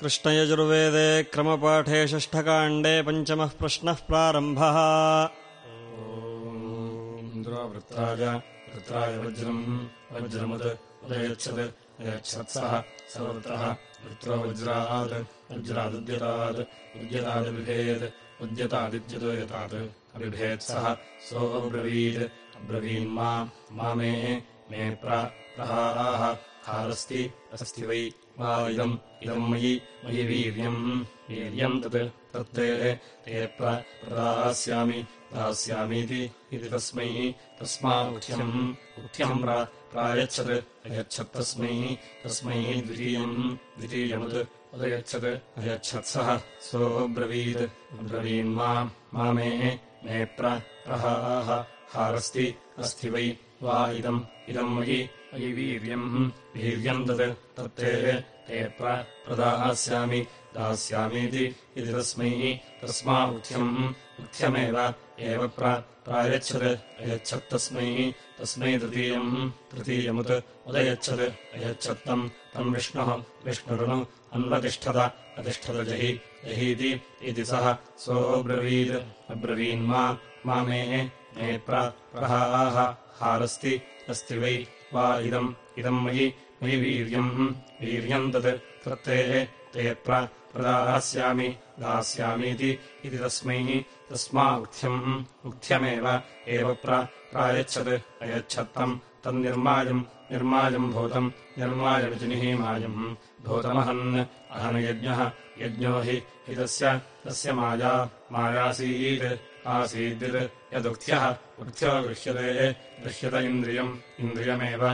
कृष्णयजुर्वेदे क्रमपाठे षष्ठकाण्डे पञ्चमः प्रश्नः प्रारम्भः। इन्द्रोवृत्राय वृत्राय वज्रम् वज्रमुद् उदयच्छत् अयच्छत्सः स वृत्रः वृत्रो वज्रात् वज्रादुद्यतात् उद्यतादबिभेत् उद्यतादिद्युदयतात् अबिभेत्सः सोऽब्रवीत् अब्रवीन्मा मा मे मे प्रहाः हारस्ति अस्ति वै वा इदम् इदम् मयि मयि वीर्यम्। वीर्यम् तत् तत्ते ते प्रदास्यामि दास्यामीति इति तस्मै तस्मामुख्यम् उक्थ्यम् प्रायच्छत् अयच्छत्तस्मै तस्मै द्वितीयम् द्वितीयमुत् उदयच्छत् अयच्छत्सः सोऽब्रवीत् अब्रवीन्मा मा मे मे प्रहाः हारस्ति अस्ति वै वा इदम् इदम् मयि मयि वीर्यम् वीर्यम् तत् तत्ते ते प्रदास्यामि दास्यामीति इति तस्मै तस्मा उक्थ्यम् उक्थ्यमेव एव प्रायच्छत् अयच्छत्तस्मै तस्मै तृतीयम् तृतीयमुत् उदयच्छत् अयच्छत्तम्। तम् विष्णुः विष्णुरनु अन्वतिष्ठत अतिष्ठत जहि जहीति इति सः सोऽब्रवीत् अब्रवीन्मा मा मे मे प्रहाः हारस्ति अस्ति वै वा इदम् इदम् मयि मयि वीर्यम् वीर्यम् तत् तत्ते ते प्रदास्यामि दास्यामीति इति तस्मै तस्मा उक्थ्यम् उक्थ्यमेव एव प्रायच्छत् अयच्छत्तम् तन्निर्मायम् निर्मायम् भूतम् निर्मायमिति निहीमायम् भूतमहन् अहनयज्ञः यज्ञो हि हि तस्य तस्य माया मायासीत् आसीद् यदुक्थ्यः उक्थ्यो गृह्यते गृह्यत इन्द्रियम् इन्द्रियमेव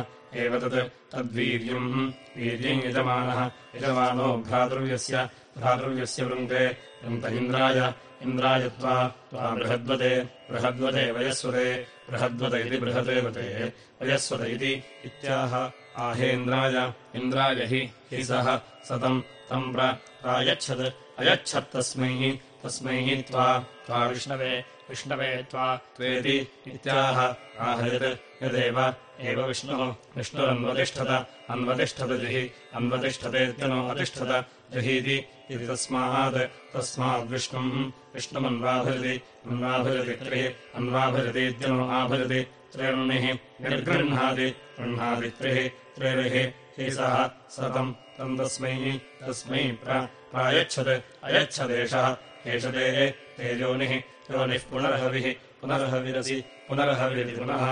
एव तत् तद्वीर्यम्। वीर्यम् यजमानः यजमानो भ्रातृव्यस्य भ्रातृव्यस्य वृन्ते वृन्त इन्द्राय इन्द्राय त्वा बृहद्वते बृहद्वते वयस्वते बृहद्वत इति बृहदेवते वयस्वत इति इत्याह। आहेन्द्राय इन्द्राय हि हि सः सतम् तम् प्रायच्छत् अयच्छत्तस्मै तस्मै त्वा त्वा विष्णवे विष्णवे त्वा त्वेति इत्याह। आहयत् यदेव। एव विष्णुः। विष्णुरन्वतिष्ठत अन्वतिष्ठत जहि। जहीति इति तस्मात्। तस्माद्विष्णुम् अन्वाभजति त्रिः अन्वाभजतीत्यनो आभजति त्रिर्णिः निर्गृह्णाति गृह्णाति त्रिः। त्रिर्हि हि सः सतम्। तम् तस्मै तस्मै प्रायच्छत् अयच्छदेशः एष ते तेजोनिः योनिः पुनर्हविः पुनर्हविरसि पुनर्हविरिति पुनः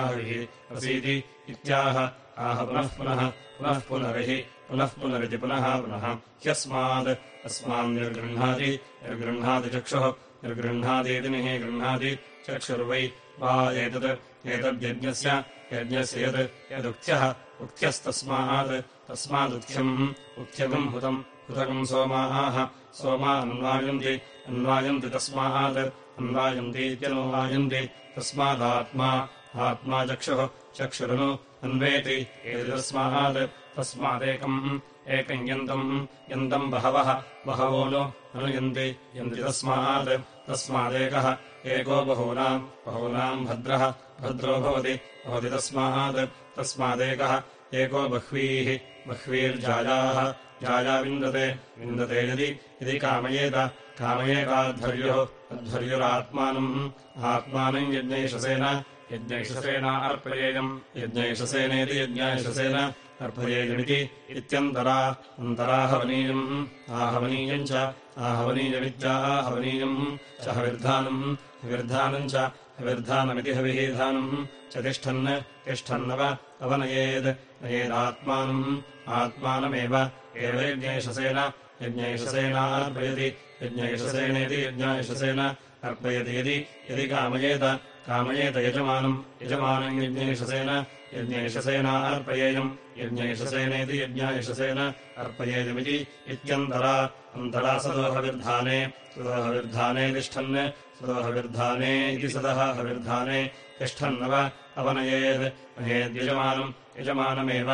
इत्याह आह पुनः पुनः पुनः पुनरिः पुनः पुनरिति पुनः पुनः। ह्यस्मात् अस्मान्निर्गृह्णाति निर्गृह्णाति चक्षुः निर्गृह्णातीति निः गृह्णाति चक्षुर्वै। वा एतत् एतद्यज्ञस्य यज्ञस्य यत् यदुक्थ्यः उक्थ्यस्तस्मात् तस्मादुक्थ्यम् उक्थ्यगम् हुतम् हुतकम् सोमाः सोमा अन्वायन्ति अन्वायन्ति तस्मात् अन्वायन्तीत्यनुवायन्ति तस्मादात्मा आत्मा चक्षुः चक्षुरनु अन्वेति एतस्मात् तस्मादेकम् एकम् यन्तम् यन्तम् बहवः बहवो नु अनुयन्ति यन्ति तस्मात् तस्मादेकः एको बहूनाम् बहूनाम् भद्रः भद्रो भवति भवति तस्मात् तस्मादेकः एको बह्वीः बह्वीर्जायाः जाया विन्दते विन्दते यदि यदि कामयेत कामयेताध्वर्युः अध्वर्युरात्मानम्। आत्मानम् यज्ञैषसेन यज्ञैषसेना अर्पयेयम्। यज्ञैषसेनेति यज्ञायशसेन अर्पयेयमिति इत्यन्तरा अन्तराहवनीयम्। आहवनीयम् च आहवनीयमित्याहवनीयम् च हविर्धानम् हविर्धानम् च हविर्धानमिति हविधानम् च तिष्ठन् तिष्ठन्नव अवनयेत् नयेदात्मानम् आत्मानमेव एव यज्ञैषसेन यज्ञैषसेनार्पयति यज्ञैषसेनेति यज्ञायशसेन अर्पयति यदि यदि कामयेत कामयेत यजमानम् यजमानम् यज्ञैषसेन यज्ञैषसेनार्पयेयम् यज्ञैषसेनेति यज्ञायशसेन अर्पयेयमिति इत्यन्तरा अन्तरा सदोहविर्धाने सदोहविर्धाने तिष्ठन् सदोहविर्धाने इति सदः हविर्धाने तिष्ठन्नव अवनयेत् नयेद्यजमानम् यजमानमेव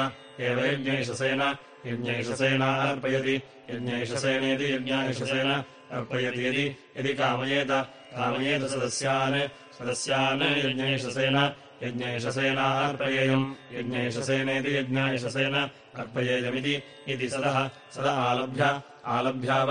एव यज्ञैषसेन यज्ञैषसेनार्पयति यज्ञैषसेनेति यज्ञायशसेन अर्पयति यदि यदि कामयेत कामयेत सदस्यान् सदस्यान् यज्ञैषसेन यज्ञैषसेनार्पयेयम् यज्ञैषसेनेति यज्ञायशसेन अर्पयेयमिति इति सदः, सद आलभ्य, आलभ्याव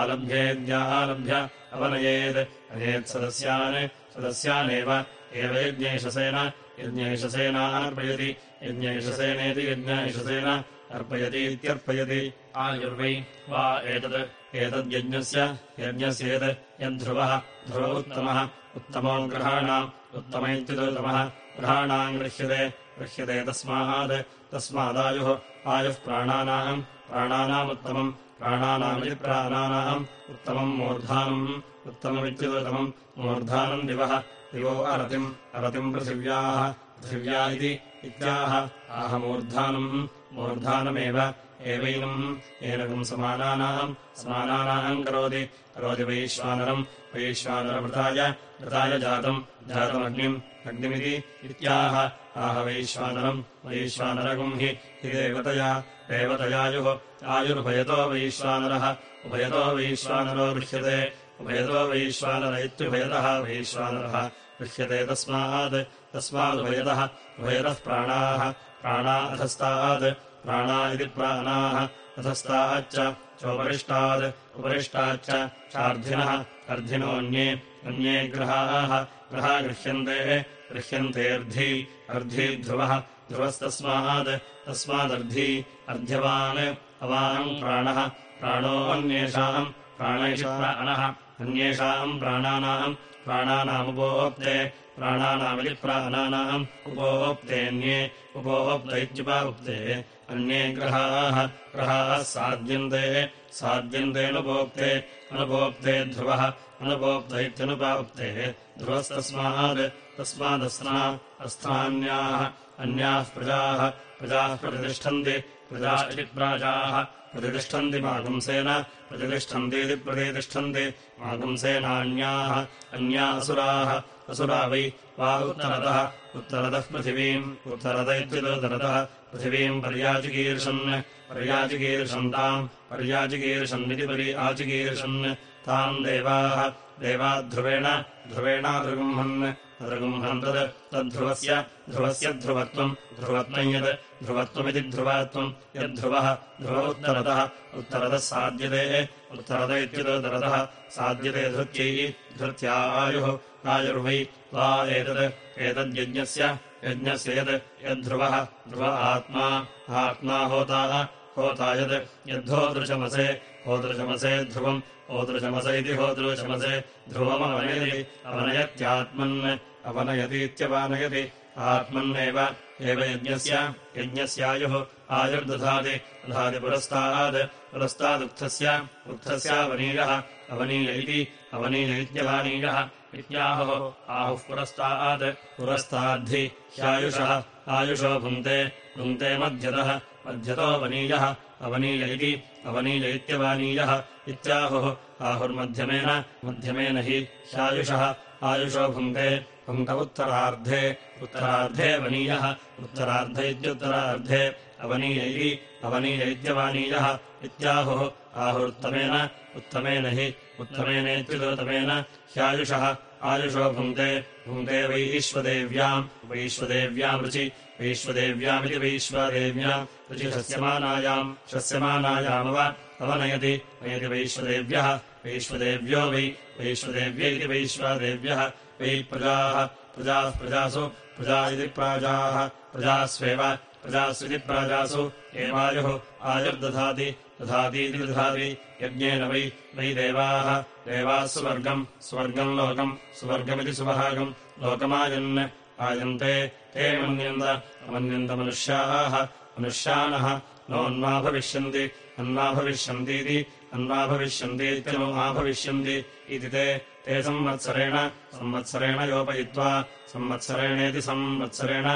आलभ्येद्यालभ्य अवनयेत् अयेत्सदस्यान् सदस्यानेव एव यज्ञैषसेन यज्ञैषसेनार्पयति यज्ञैषसेनेति यज्ञैषसेन अर्पयतीत्यर्पयति। आयुर्वै वा एतत्। एतद्यज्ञस्य यज्ञस्येत् यद्ध्रुवः ध्रुव उत्तमः। उत्तमो ग्रहाणाम्। उत्तम इत्युत्तमः ग्रहाणाम् गृह्यते। गृह्यते तस्मात्। तस्मादायुः। आयुः प्राणानाम्। प्राणानामुत्तमम् प्राणानामिति प्राणानाम् उत्तमम् मूर्धानम् उत्तममित्युत्तमम् मूर्धानम् दिवः दिवो अरतिम् अरतिम् पृथिव्याः पृथिव्या इति इत्याह आहमूर्धानम् मूर्धानमेव एवैनम् एनकम् समानानाम् समानानाम् करोति करोति वैश्वानरम् वैश्वानरवृताय वृताय जातम् जातमग्निम् अग्निमिति इत्याह आह वैश्वानरम् वैश्वानरगुम् हि हि देवतया देवतयायुः आयुर्भयतो वैश्वानरः उभयतो वैश्वानरो गृह्यते उभयतो वैश्वानर इत्युभयतः वैश्वानरः गृह्यते तस्मात् तस्मादुभयतः। उभयतः प्राणाः प्राणा अधस्तात्। प्राणा इति प्राणाः अधस्ताच्च चोपरिष्टात्। उपरिष्टाच्च चार्धिनः अर्धिनोऽन्ये अन्ये ग्रहाः। ग्रहा गृह्यन्ते गृह्यन्तेऽर्धी अर्धी ध्रुवः ध्रुवस्तस्मात् तस्मादर्धी अर्ध्यवान् अवान् प्राणः। प्राणोऽन्येषाम् प्राणैषाणः अन्येषाम् प्राणानाम् प्राणानामुपोक्ते प्राणानामिति प्राणानाम् उपोक्तेऽन्ये उपोक्त इत्युपा उक्ते। अन्ये ग्रहाः। ग्रहाः साध्यन्ते। साध्यन्तेऽनुपोक्ते अनुपोक्ते ध्रुवः। अनुपोक्त इत्यनुपा उक्ते। ध्रुवस्तस्मात् तस्मादस्ना अस्थान्याः अन्याः प्रजाः प्रजाः प्रतिष्ठन्ति प्रजा इति प्राजाः प्रतिष्ठन्ति मागुंसेन प्रतिष्ठन्तीति प्रतितिष्ठन्ति मागुंसेनान्याः अन्या असुराः असुरा वै वा उत्तरतः उत्तरतः पृथिवीम् उत्तरत इत्युदरतः पृथिवीम् पर्याचिकीर्षन् पर्याचिकीर्षन्ताम् पर्याचिकीर्षन्निति पर्याचिकीर्षन् ताम् देवाः देवाध्रुवेण ध्रुवेणादृगुम्हन् अदृगुम्हन् तत् तद्ध्रुवस्य ध्रुवस्य ध्रुवत्वम् ध्रुवत्वम् यत् ध्रुवत्वमिति ध्रुवत्वम् यद्ध्रुवः ध्रुव उत्तरतः उत्तरतः साध्यते, उत्तरत इत्युदरतः साध्यते धृत्यै, धृत्या आयुः, आयुर्वै, वा एतत् एतद्यज्ञस्य, यज्ञस्य यत् यद्ध्रुवः ध्रुव आत्मा आत्मा होता होता यत् यद्धोदृशमसे होदृशमसे ध्रुवम् होदृशमस इति होदृशमसे ध्रुवमवनयति, अवनयत्यात्मन्। अवनयतीत्यवानयति। आत्मन्नेव एव यज्ञस्य यज्ञस्यायुः आयुर्दधाति। दधाति पुरस्तात्। पुरस्तादुक्थस्य उक्थस्यावनीयः अवनीय इति अवनीय इत्यवानीयः इत्याहुः आहुः पुरस्तात्। पुरस्ताद्धि ह्यायुषः आयुषो भुङ्क्ते भुङ्क्ते मध्यतः मध्यतो वनीयः अवनीय इति अवनीय इत्यवानीयः इत्याहुः आहुर्मध्यमेन मध्यमेन हि ह्यायुषः आयुषो भुङ्क्ते भुङ्क उत्तरार्धे उत्तरार्धे वनीयः उत्तरार्ध इत्युत्तरार्धे अवनीय इति अवनीय इत्यवानीयः इत्याहुः आहुरुत्तमेन उत्तमेन हि उत्तमेनेत्युदुत्तमेन ह्यायुषः आयुषो भुङ्क्ते भुङ्क्ते वैश्वदेव्याम् वैश्वदेव्याम् रुचि वैश्वदेव्यामिति वैश्वदेव्याम् रुचि शस्यमानायाम् शस्यमानायामव अवनयति नयति वैश्वदेव्यः वैश्वदेव्यो वै वैश्वदेव्य इति वैश्वदेव्यः वै प्रजाः प्रजाः प्रजासु प्रजा इति प्राजाः प्रजास्वेव प्रजास्विति प्राजासु एवायुः आयुर्दधाति दधातीति दधाति यज्ञेन वै वै देवाः देवाः सुवर्गम् स्वर्गम् लोकम् सुवर्गमिति सुभागम् लोकमायन् आयन्ते ते मन्यन्त अमन्यन्तमनुष्याः मनुष्यानः नोन्मा भविष्यन्ति अन्मा भविष्यन्तीति अन्मा भविष्यन्तीत्यनो मा भविष्यन्ति इति ते ते संवत्सरेण संवत्सरेण योपयित्वा संवत्सरेणेति संवत्सरेण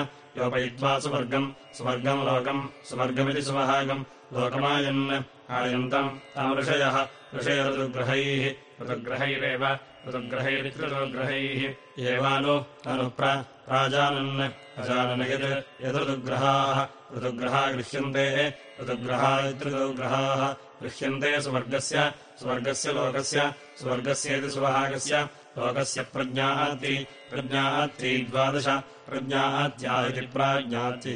योपयित्वा सुवर्गम् सुवर्गम् लोकम् सुवर्गमिति सुवहागम्। लोकमायन् आयन्तम् ताम् ऋषयः ऋषयऋतुग्रहैः ऋतुग्रहैरेव ऋतुग्रहैरित्युग्रहैः एवानु अनु प्राजानन् अजानन यत् यदृतुग्रहाः ऋतुग्रहा गृह्यन्ते ऋतुग्रहा इत्युग्रहाः गृह्यन्ते सुवर्गस्य स्वर्गस्य लोकस्य स्वर्गस्येति सुवहागस्य लोकस्य प्रज्ञाति प्रज्ञाति द्वादश प्रज्ञात्या इति प्राज्ञाति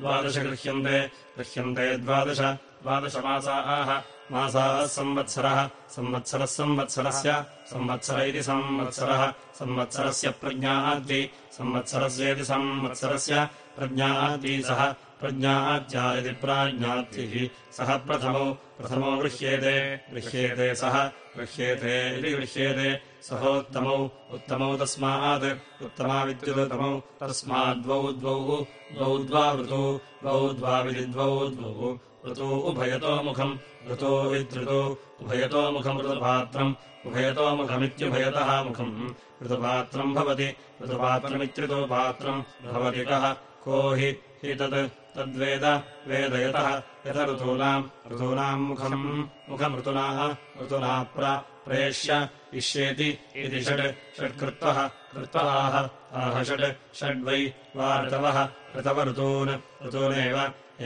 द्वादश गृह्यन्ते गृह्यन्ते द्वादश द्वादशमासाः मासाः संवत्सरः संवत्सरः संवत्सरस्य संवत्सर इति संवत्सरः संवत्सरस्य प्रज्ञाद्वि संवत्सरस्येति संवत्सरस्य प्रज्ञाद्वि सः प्रज्ञात्या इति प्राज्ञाद्भिः सः प्रथमौ प्रथमो गृह्येते गृह्येते सः गृह्येते इति गृह्येते सहोत्तमौ उत्तमौ तस्मात् उत्तमाविद्युत्तमौ तस्माद्वौ द्वौ द्वौ द्वावृतौ द्वौ द्वाविधि द्वौ द्वौ ऋतौ उभयतो मुखम् ऋतो विद्रुतौ उभयतो मुखम् ऋतुपात्रम् उभयतो मुखमित्युभयतः मुखम् ऋतुपात्रम् भवति ऋतुपात्रमित्युतो पात्रम् भवति कः को हि हि तत् तद्वेद वेदयतः यत ऋतूनाम् ऋतूनाम् मुखम् मुखमृतुनाः ऋतुना प्रेष्य इष्येति इति षड् षट्कृत्वः कृत्वाः आह षड् षड्वै वा ऋतवः ऋतवऋतून् ऋतूनेव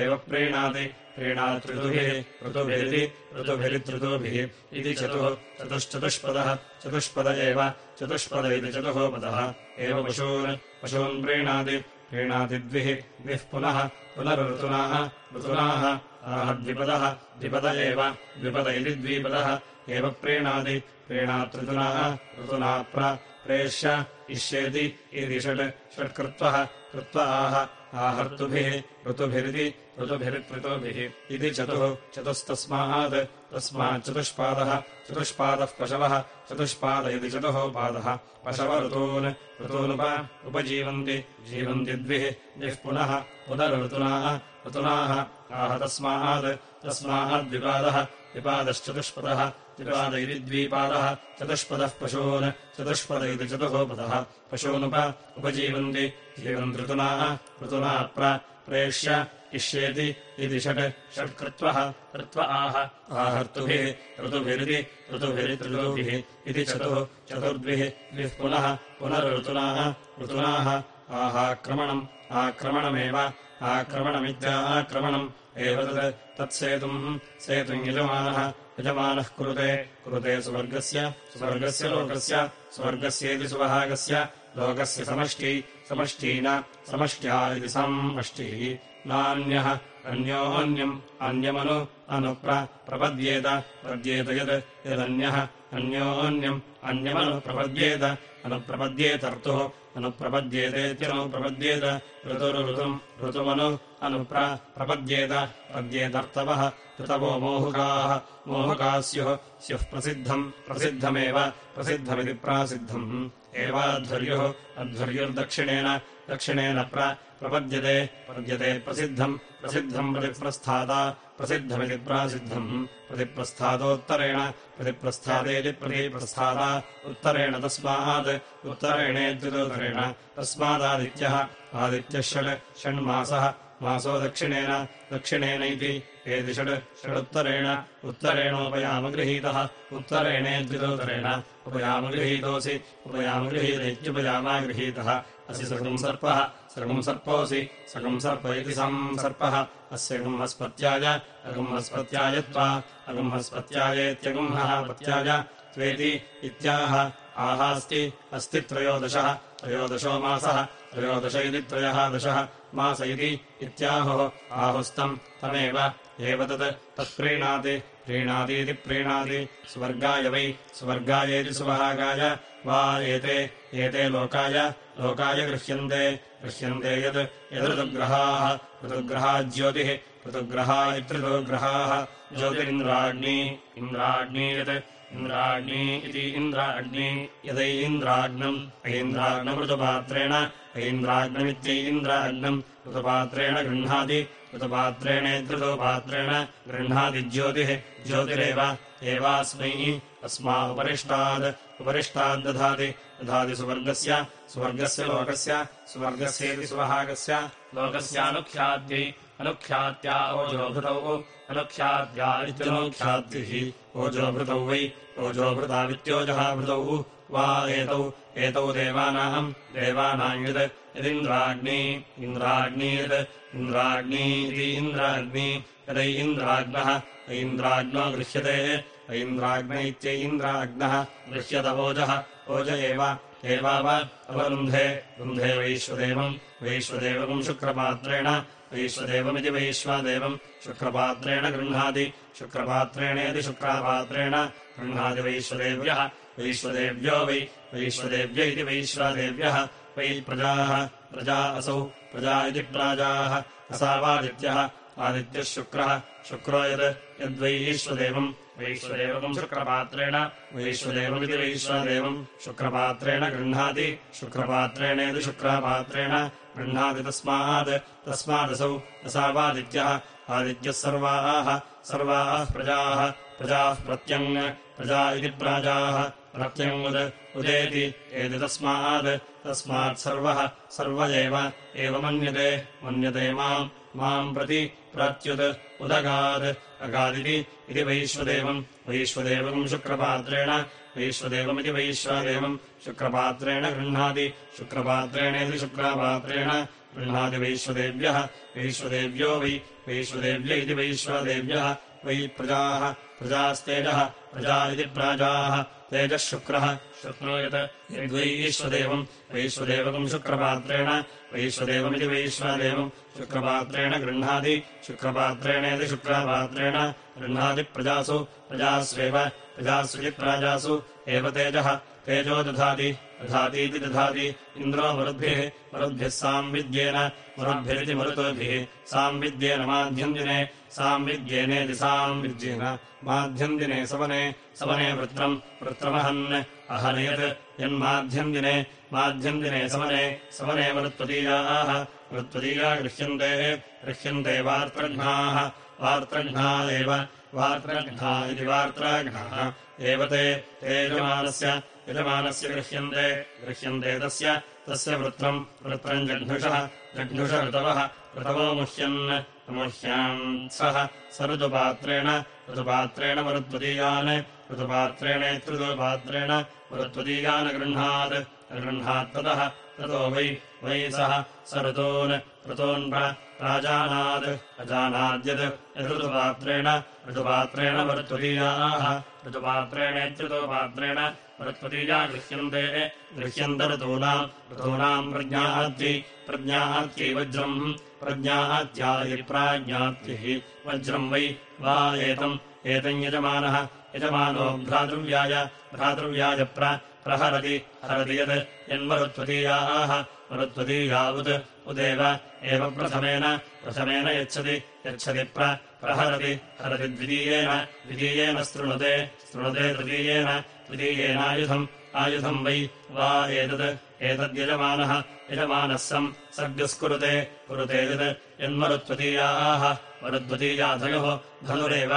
एव प्रीणाति प्रीणातृतुभिः ऋतुभिरिति ऋतुभिरितृतुभिः इति चतुः चतुश्चतुष्पदः चतुष्पद एव चतुष्पद इति चतुःपदः एव पशून् पशून् प्रीणाति प्रीणातिद्विः द्विः पुनः पुनरऋतुनाः ऋतुनाः आह द्विपदः द्विपद एव, द्विपद इति द्विपदः, एव प्रीणाति प्रीणातृतुनाः ऋतुना प्रेष्य, इष्येति, इति षट्, षट्कृत्वः, कृत्वा आह, आहर्तुभिः, ऋतुभिरिति ऋतुभिरित्ऋतुभिः इति चतुः, चतुस्तस्मात् तस्माच्चतुष्पादः चतुष्पादः पशवः, चतुष्पाद इति चतुः पादः, पशव ऋतून्, ऋतूनुप, उपजीवन्ति, जीवन्ति द्विः द्विः पुनः ऋतुनाः। आह तस्मात् तस्माद्विपादः विपादश्चतुष्पदः त्रिपाद इति द्विपादः। चतुष्पदः पशून्। चतुष्पद इति चतुःपदः पशूनुप उपजीवन्ति। जीवन्ति ऋतुनाः। ऋतुना प्रेष्य इष्येति इति षट्। षट्कृत्वः कृत्व। आह। आहर्तुभिः ऋतुभिरिति ऋतुभिरितृतुभिः इति चतुः। चतुर्द्विः द्विः पुनः। पुनरऋतुनाः। ऋतुनाः। आहाक्रमणम्। आक्रमणमेव आक्रमणमित्याक्रमणम्। एव तत् तत्सेतुम् सेतुम् यजमानः यजमानः कुरुते कुरुते सुवर्गस्य सुवर्गस्य लोकस्य स्वर्गस्येति सुवहागस्य लोकस्य समष्टि समष्टीन समष्ट्या इति समष्टिः नान्यः अन्योऽन्यम् अन्यमनु अनुप्रपद्येत प्रपद्येत यत् यदन्यः अन्योऽन्यम् अन्यमनुप्रपद्येत अनुप्रपद्येतर्तुः अनुप्रपद्येतेत्यनुप्रपद्येत ऋतुरुऋतुम् ऋतुमनु अनुप्रपद्येत पद्येतर्तवः ऋतवो मोहुकाः मोहुकाः स्युः स्युः प्रसिद्धम् प्रसिद्धमेव प्रसिद्धमिति प्रासिद्धम् एवाध्वर्युः अध्वर्युर्दक्षिणेन दक्षिणेन प्रपद्यते पद्यते प्रसिद्धम् प्रसिद्धम् प्रतिप्रस्थाता प्रसिद्धमिति प्रासिद्धम् प्रतिप्रस्थातोत्तरेण प्रतिप्रस्थातेति प्रतिप्रस्थाता उत्तरेण तस्मात् उत्तरेणेत्युदोत्तरेण तस्मादादित्यः आदित्यः षड् षण्मासः मासो दक्षिणेन दक्षिणेन इति एति षड् षडुत्तरेण उत्तरेणोपयामगृहीतः उत्तरेणेद्युदोत्तरेण उपयामगृहीतोऽसि उपयामगृहीतेत्युपयामा गृहीतः असि सर्वम् सर्पः सर्वम् सर्पोऽसि सकम् सर्प इति संसर्पः अस्य गुंहस्पत्याय अगुंहस्पत्याय त्वा अगुंहस्पत्यायेत्यगुंहः पत्याय त्वेति इत्याह। आहास्ति अस्ति त्रयोदशः त्रयोदशो मासः त्रयोदश इति त्रयः दशः मास इति इत्याहुः। आहुस्तम् तमेव एव तत् तत्प्रीणाति प्रीणातीति प्रीणाति स्वर्गाय वै स्वर्गायेति सुवहागाय वा एते एते लोकाय लोकाय गृह्यन्ते गृह्यन्ते यत् यदृतुग्रहाः ऋतुग्रहा ज्योतिः ऋतुग्रहा इत्यृतुग्रहाः ज्योतिरिन्द्राग्नी इन्द्राग्नी यत् इन्द्राग्नी इति इन्द्राग्नी यदै इन्द्राग्नम् ऐन्द्राग्नम् ऋतुपात्रेण इन्द्राग्नम् ऋतुपात्रेण गृह्णाति गृह्णाति ज्योतिः ज्योतिरेव एवास्मै अस्मा उपरिष्टाद् उपरिष्टाद्दधाति दधाति सुवर्गस्य सुवर्गस्य लोकस्य सुवर्गस्येति सुवहागस्य लोकस्यानुख्याद्यै अनुख्यात्या ओजोभृतौ। अनुख्याद्या इत्यनुख्याद्भिः। ओजोभृतौ वै ओजोभृतावित्योजहाभृतौ वा एतौ एतौ देवानाम् यदिन्द्राग्नी, इन्द्राग्नी यत् इन्द्राग्नी। इति यदै इन्द्राग्नः ऐन्द्राग्नो गृह्यते ऐन्द्राग्न इत्यै इन्द्राग्नः गृह्यत ओजः। ओज एव, एवाव अवरुन्धे। रुन्धे वैश्वदेवम्। वैश्वदेवकम् शुक्रपात्रेण। वैश्वदेवमिति वैश्वादेवम् शुक्रपात्रेण गृह्णाति शुक्रपात्रेणेति शुक्रापात्रेण गृह्णाति वैश्वदेव्यः वैश्वदेव्यो वै वैश्वदेव्य इति वैश्वादेव्यः वै प्रजाः प्रजा असौ प्रजा इति प्राजाः असावादित्यः आदित्यः शुक्रः शुक्रो यद् यद्वैश्वदेवम् वैश्वदेवकम् शुक्रपात्रेण। वैश्वदेवमिति वैश्वदेवम् शुक्रपात्रेण गृह्णाति। शुक्रपात्रेणेति शुक्रपात्रेण गृह्णाति तस्मात्। तस्मादसौ असावादित्यः आदित्यः सर्वाः। सर्वाः प्रजाः। प्रजाः प्रत्यङ्। प्रजा इति प्राजाः। प्रत्यङ्मुद् उदेति। एति तस्मात्। सर्वः सर्व। एव मन्यते मन्यते माम्। माम् प्रति प्रत्युत् उदगात् अगादिति इति वैश्वदेवम्। वैश्वदेवम् शुक्रपात्रेण। वैश्वदेवमिति वैश्वदेवम्। शुक्रपात्रेण गृह्णाति। शुक्रपात्रेणेति शुक्रपात्रेण। गृह्णाति वैश्वदेव्यः। वैश्वदेव्यो वै। वैश्वदेव्य इति वैश्वदेव्यः वै प्रजाः प्रजास्तेजः प्रजा इति प्राजाः तेजः शुक्रः। शुक्रो यत् यद्वैश्वदेवम् वैश्वदेवकम् शुक्रपात्रेण वैश्वदेवमिति वैश्वदेवम् शुक्रपात्रेण गृह्णाति शुक्रपात्रेणेति शुक्रपात्रेण गृह्णाति प्रजासु प्रजास्वेव प्रजास्विति प्राजासु एव तेजः तेजो दधाति दधातीति दधाति इन्द्रो मरुद्भिः मरुद्भिः साम्विद्येन मरुद्भिरिति मरुतोभिः साम्विद्येन माध्यन्दिने साम्विद्येनेति साम्विद्येन माध्यन्दिने सवने सवने वृत्रम् वृत्रमहन्। अहनयत् यन्माध्यन्दिने माध्यन्दिने समने सवने मरुत्वदीयाः मरुत्वदीया गृह्यन्ते गृह्यन्ते वार्त्रघ्नाः। वार्त्रघ्ना एव वार्त्रघ्ना इति वार्त्राघ्नाः। एव ते ते यजमानस्य यजमानस्य गृह्यन्ते। गृह्यन्ते तस्य तस्य वृत्रम् वृत्रम् जघ्नुषः, जघ्नुष ऋतवः, ऋतवो मुह्यन्। सः स ऋतुपात्रेण ऋतुपात्रेण मरुत्वदीयान् ऋतुपात्रेणेत्युपात्रेण मरुत्वदीयान् गृह्णात्। गृह्णात्ततः ततो वै वै सः स ऋतून् ऋतून् प्राजानात्। अजानाद्यत् यदृतुपात्रेण ऋतुपात्रेण मरुत्वदीयाः। ऋतुपात्रेणेत्युतोपात्रेण मरुत्वदीया गृह्यन्ते गृह्यन्त ऋतूनाम् ऋतूनाम् प्रज्ञाद्यै प्रज्ञात्यै वज्रम् प्रज्ञात्यायै प्राज्ञात्यैः वज्रम् वै वा एतम्। एतम् यजमानः। यजमानो भ्रातृव्याय। भ्रातृव्याय प्रहरति। हरति यत्। यन्मरुत्वदीयाः मरुत्वदीयावत् उदेव एव प्रथमेन। प्रथमेन यच्छति। यच्छति प्रहरति। हरति द्वितीयेन। द्वितीयेन शृणुते शृणुते तृतीयेन। तृतीयेनायुधम्। आयुधम् वै वा एतत् एतद्यजमानः यजमानः सम्। सर्गस्कुरुते कुरुते यत् यन्मरुत्वतीयाः मरुद्वतीयाधयोः धनुरेव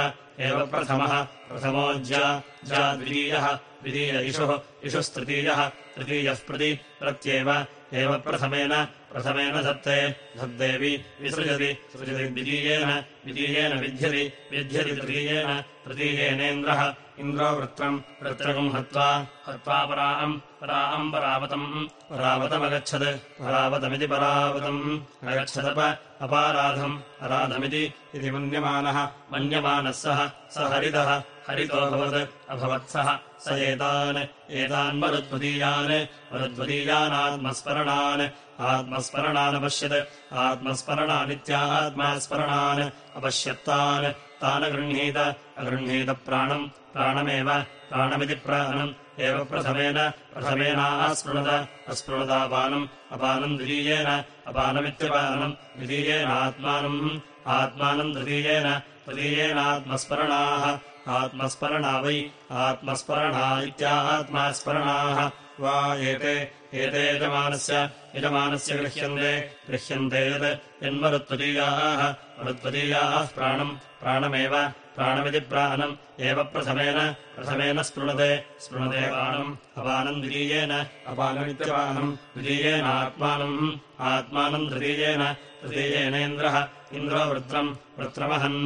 एव प्रथमः। प्रथमो ज्या द्वितीयः द्वितीय इषुः इषुस्तृतीयः तृतीयः प्रति प्रत्येव एव प्रथमेन प्रथमेन धत्ते धद्देवि विसृजति सृजति द्वितीयेन द्वितीयेन विध्यति विध्यति तृतीयेन तृतीयेनेन्द्रः इन्द्रो वृत्रम् वृत्रकम् हत्वा हत्वा पराम् पराम् परावतम् परावतमगच्छत् परावतमिति परावतम् अगच्छदप अपाराधम् अराधमिति इति मन्यमानः मन्यमानः सः स हरितः हरितोऽभवत् अभवत्सः स। एतान्। एतान् मरुद्वदीयान् मरुद्वदीयानात्मस्मरणान् आत्मस्मरणानपश्यत्। आत्मस्मरणानित्यात्मास्मरणान् अपश्यत्तान्। तान् गृह्णीत अगृह्णीतप्राणम् प्राणमेव। प्राणमिति प्राणम्। एव प्रथमेन। प्रथमेनास्पृणत अस्पृणतापानम् अपानम् द्वितीयेन। अपानमित्यपानम्। द्वितीयेनात्मानम्। आत्मानम् तृतीयेन। तृतीयेनात्मस्मरणाः आत्मस्मरणा वै आत्मस्मरणा इत्यात्मास्मरणाः। वा एते एते यजमानस्य यजमानस्य गृह्यन्ते गृह्यन्ते यत् यन्मरुत्वदीयाः मरुत्वदीयाः प्राणम् प्राणमेव प्राणमिति प्राणम् एव प्रथमेन प्रथमेन स्पृणते स्पृणते प्राणम् अपानम् द्वितीयेन अपानमित्यपानम् द्वितीयेनात्मानम् आत्मानम् तृतीयेन तृतीयेनेन्द्रः इन्द्रो वृत्रम् वृत्रमहन्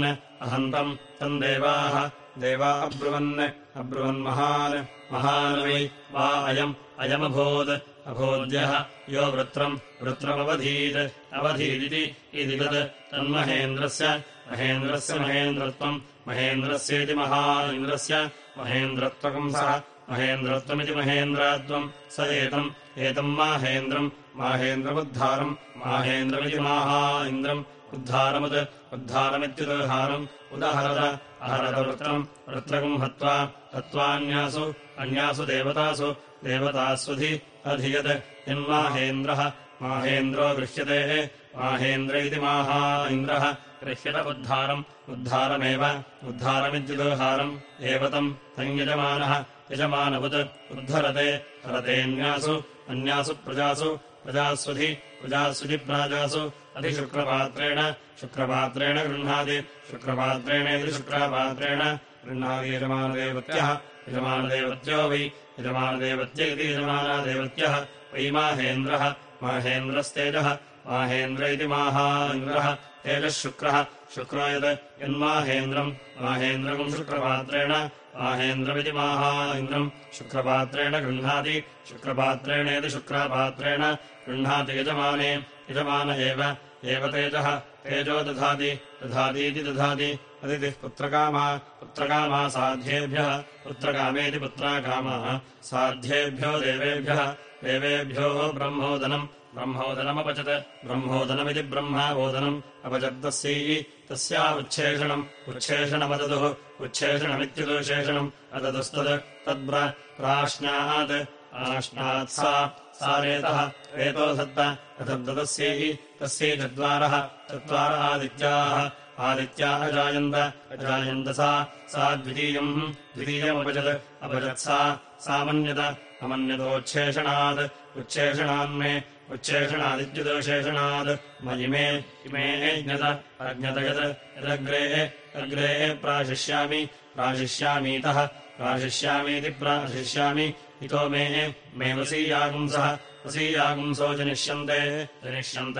अहन्तम् तम् देवाः देवा अब्रुवन् अब्रुवन्महान् महान्। वै वा अयम् अयमभूत् अभोद्यः यो वृत्रम् वृत्रमवधीत्। अवधीदिति इति तत्। तन्महेन्द्रस्य महेन्द्रस्य महेन्द्रत्वम्। महेन्द्रस्येति महा इन्द्रस्य महेन्द्रत्वकम् सः। महेन्द्रत्वमिति महेन्द्रात्वम् स एतम् एतम् माहेन्द्रम्। माहेन्द्रमुद्धारम्। माहेन्द्रमिति माहा इन्द्रम् उद्धारमुद् उद्धारमित्युदहारम् उदहरद अहरदवृत्रम् वृत्रकम् हत्वा हत्वान्यासु अन्यासु देवतासु देवतास्वधि अधियत् यन्माहेन्द्रः माहेन्द्रो गृह्यते माहेन्द्र इति माहा इन्द्रः गृह्यत उद्धारम् उद्धारमेव उद्धारमित्युदहारम् एव तम् तञ्यजमानः यजमानवत् उद्धरते हरतेऽन्यासु अन्यासु प्रजासु प्रजास्वधि प्रजास्वधि अधिशुक्रपात्रेण शुक्रपात्रेण गृह्णाति शुक्रपात्रेणेति शुक्रपात्रेण गृह्णाति यजमानदेवत्यः यजमानदेवत्यो वै यजमानदेवत्य इति यजमानादेवत्यः वै माहेन्द्रः माहेन्द्रस्तेजः माहेन्द्र इति माहा इन्द्रः तेजः शुक्रः शुक्रो यत् यन्माहेन्द्रम् माहेन्द्रकम् शुक्रपात्रेण माहेन्द्रमिति माहा इन्द्रम् शुक्रपात्रेण गृह्णाति शुक्रपात्रेणेति शुक्रपात्रेण गृह्णाति यजमाने यजमान एव एव तेजः तेजो दधाति दधातीति दधाति अदितिः पुत्रकामा पुत्रकामा साध्येभ्यः पुत्रकामेति पुत्राकामः साध्येभ्यो देवेभ्यः देवेभ्यो ब्रह्मोदनम् ब्रह्मोदनमपचत् ब्रह्मोदनमिति ब्रह्मावोदनम् अपचत्तस्यै तस्या उच्छेषणम् उच्छेषणमददुः उच्छेषणमित्युदुशेषणम् अददुस्तद् तद्ब्र प्राश्नात् आश्नात् सा सा रेतः रेतो धत्त तथद्दतस्यै तस्यै चत्वारः। चत्वार आदित्याः। आदित्या अजायन्त अजायन्त सा। सा द्वितीयम्। द्वितीयमपजत् अपजत् सा। सामन्यत। अमन्यतोच्छेषणात्। उच्छेषणान्मे उच्छेषणादित्युदशेषणात्। मयिमे। इमे ज्ञत अज्ञत यत् यदग्रे। अग्रे प्राशिष्यामि। प्राशिष्यामीतः। प्राशिष्यामीति प्राशिष्यामि इतो मे मे वसीयागुंसः। वसीयागुंसो जनिष्यन्ते जनिष्यन्त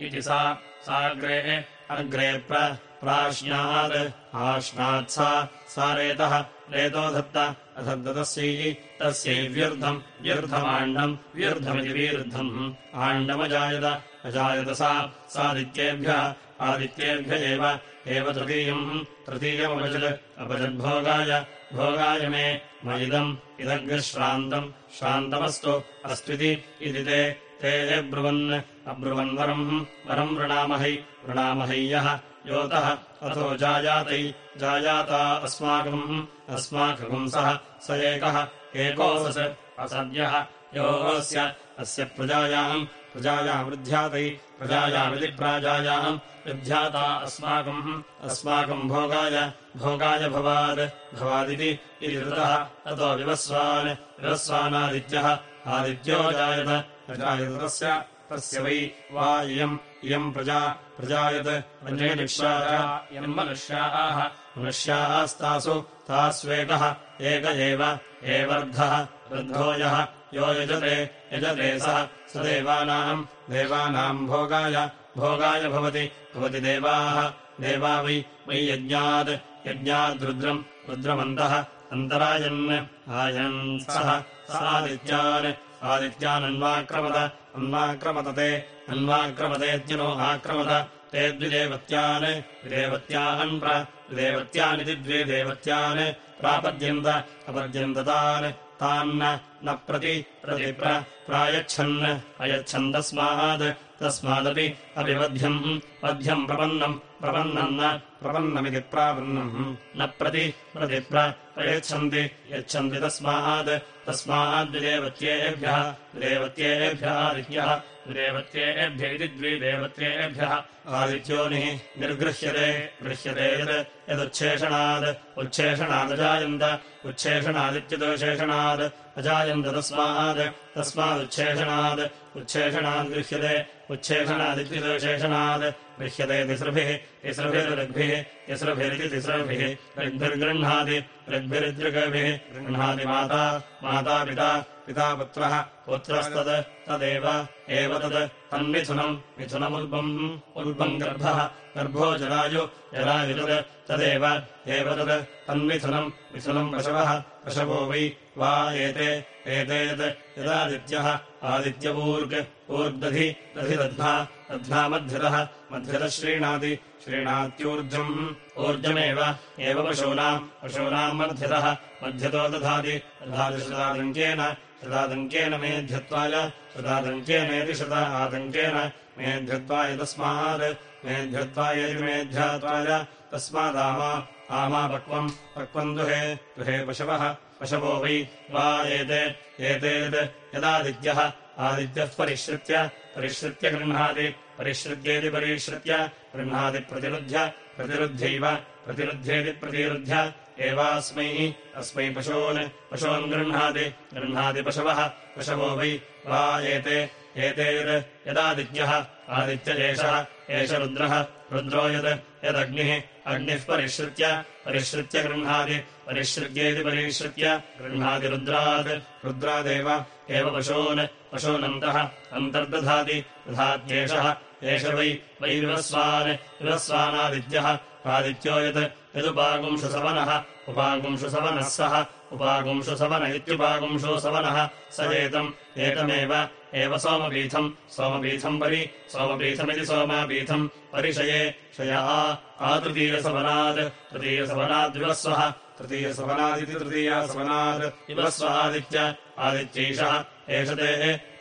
इति सा। साग्रे अग्रे प्राश्नात् आश्नात् सा। सा रेतः रेतो धत्त अथद्दतस्यै तस्यै व्यर्थम् व्यर्थमाण्डम् व्यर्थमिति वीर्धम्। आण्डमजायत अजायत सा सादित्येभ्यः आदित्येभ्य एव एव तृतीयम्। तृतीयमपजत् अपजद्भोगाय भोगाय मे मयिदम् इदग्रश्रान्तम् श्रान्तमस्तु अस्त्विति इति ते ते ब्रुवन् अब्रुवन्वरम् वरम् वृणामहै वृणामहै यः योतः अथो जायातै जायाता अस्माकम् अस्माकपुंसः स एकः एकोऽसस् असद्यः योऽस्य अस्य प्रजायाम् प्रजायामृध्यातै प्रजायामिति प्राजायाम् विध्याता अस्माकम् अस्माकम् भोगाय भोगाय भवाद् भवादिति इति ऋतः ततो विवस्वान् विवस्वानादित्यः आदित्यो जायत अजायतस्य तस्य वै वा इयम् इयम् प्रजा प्रजायत् अन्यनिष्याया इयम् मनुष्याः मनुष्यास्तासु तास्वेकः एक एव एवर्धः वृद्धो यः यो यजते यजते सः। स देवानाम् देवानाम् भोगाय भोगाय भवति भवति देवाः। देवा वै वै यज्ञात् यज्ञाद्रुद्रम् रुद्रमन्तः अन्तरायन् आयन् सः। सादित्यान् आदित्यानन्वाक्रमत अन्वाक्रमत ते अन्वाक्रमतेत्यनो आक्रमत ते द्विदेवत्यान् द्विदेवत्यान् द्विदेवत्यानिति द्वे देवत्यान् प्रापद्यन्त अपद्यन्त तान् न प्रति प्रति प्रायच्छन् अयच्छन्दस्मात् तस्मादपि अपिवध्यम् पद्यम् प्रपन्नम् प्रपन्नम् न प्रपन्नमिति प्रापन्नम्। न प्रति प्रति प्रयच्छन्ति यच्छन्ति तस्मात् तस्माद्विदेवत्येभ्यः देवत्येभ्यः आदित्यः द्विदेवत्येभ्य इति द्विदेवत्येभ्यः आदित्योनिः निर्गृह्यते गृह्यते यत् यदुच्छेषणात् उच्छेषणादजायन्त उच्छेषणादित्युदशेषणात् अजायन्त तस्मात् तस्मादुच्छेषणात् उच्छेषणाद् गृह्यते उच्छेषणादित्युदशेषणात् गृह्यते तिसृभिः तिसृभिर्ऋग्भिः तिसृभिरिति तिसृभिः ऋग्भिर्गृह्णाति ऋग्भिरिदृगभिः गृह्णाति माता माता पिता पिता पुत्रः पुत्रस्तत् तदेव एव तत् तन्मिथुनम् मिथुनमुल्बम् उल्बम् गर्भः गर्भो जरायु जरायुतत् तदेव एव तत्। तन्मिथुनम् मिथुनम् पशवः पशवो वै वा एते एते यदादित्यः आदित्यपूर्ग् ऊर्दधि मध्यतः श्रीणाति श्रीणात्यूर्जम्। ऊर्जमेव एव पशूनाम् पशूनाम् मध्यतः मध्यतो दधाति दधाति श्रुतादङ्केन श्रुतादङ्केन मेध्यत्वाय श्रुतादङ्केनेति श्रुता आतङ्केन मेध्यत्वाय तस्मात् मेध्यत्वाय मेध्यात्वाय तस्मादामा, आमा पक्वम् पक्वम् दुहे दुहे पशवः, पशवो वै, वा एते एतेत् यदादित्यः, आदित्यः परिश्रित्य परिश्रित्य गृह्णाति, परिश्रित्येति परिश्रित्य, गृह्णाति प्रतिरुध्य, प्रतिरुध्यैव, प्रतिरुध्येति प्रतिरुध्य एवास्मै अस्मै पशून् पशून् गृह्णाति गृह्णाति पशवः पशवो वै वा एते एते यत् यदादित्यः आदित्य एषः एष रुद्रः रुद्रो यत् यदग्निः अग्निः परिश्रित्य परिश्रित्य गृह्णाति परिश्रित्येति परिश्रित्य गृह्णाति रुद्रात् रुद्रादेव एव पशून् पशूनन्तः अन्तर्दधाति दधात्येषः एष वै वै विवस्वान् विवस्वानादित्यः आदित्यो यत् यदुपागुंशुसवनः उपागुंशुसवनः सः उपागुंशुसवन इत्युपागुंशो सवनः स एतम् एतमेव एव सोमपीठम् सोमपीठम् परि सोमपीठमिति सोमापीठम् परिशये शया आतृतीयसवनात् तृतीयसवनाद्विवस्वः तृतीयसवनादिति तृतीयासवनात् विवस्व आदित्य आदित्यैषः एष ते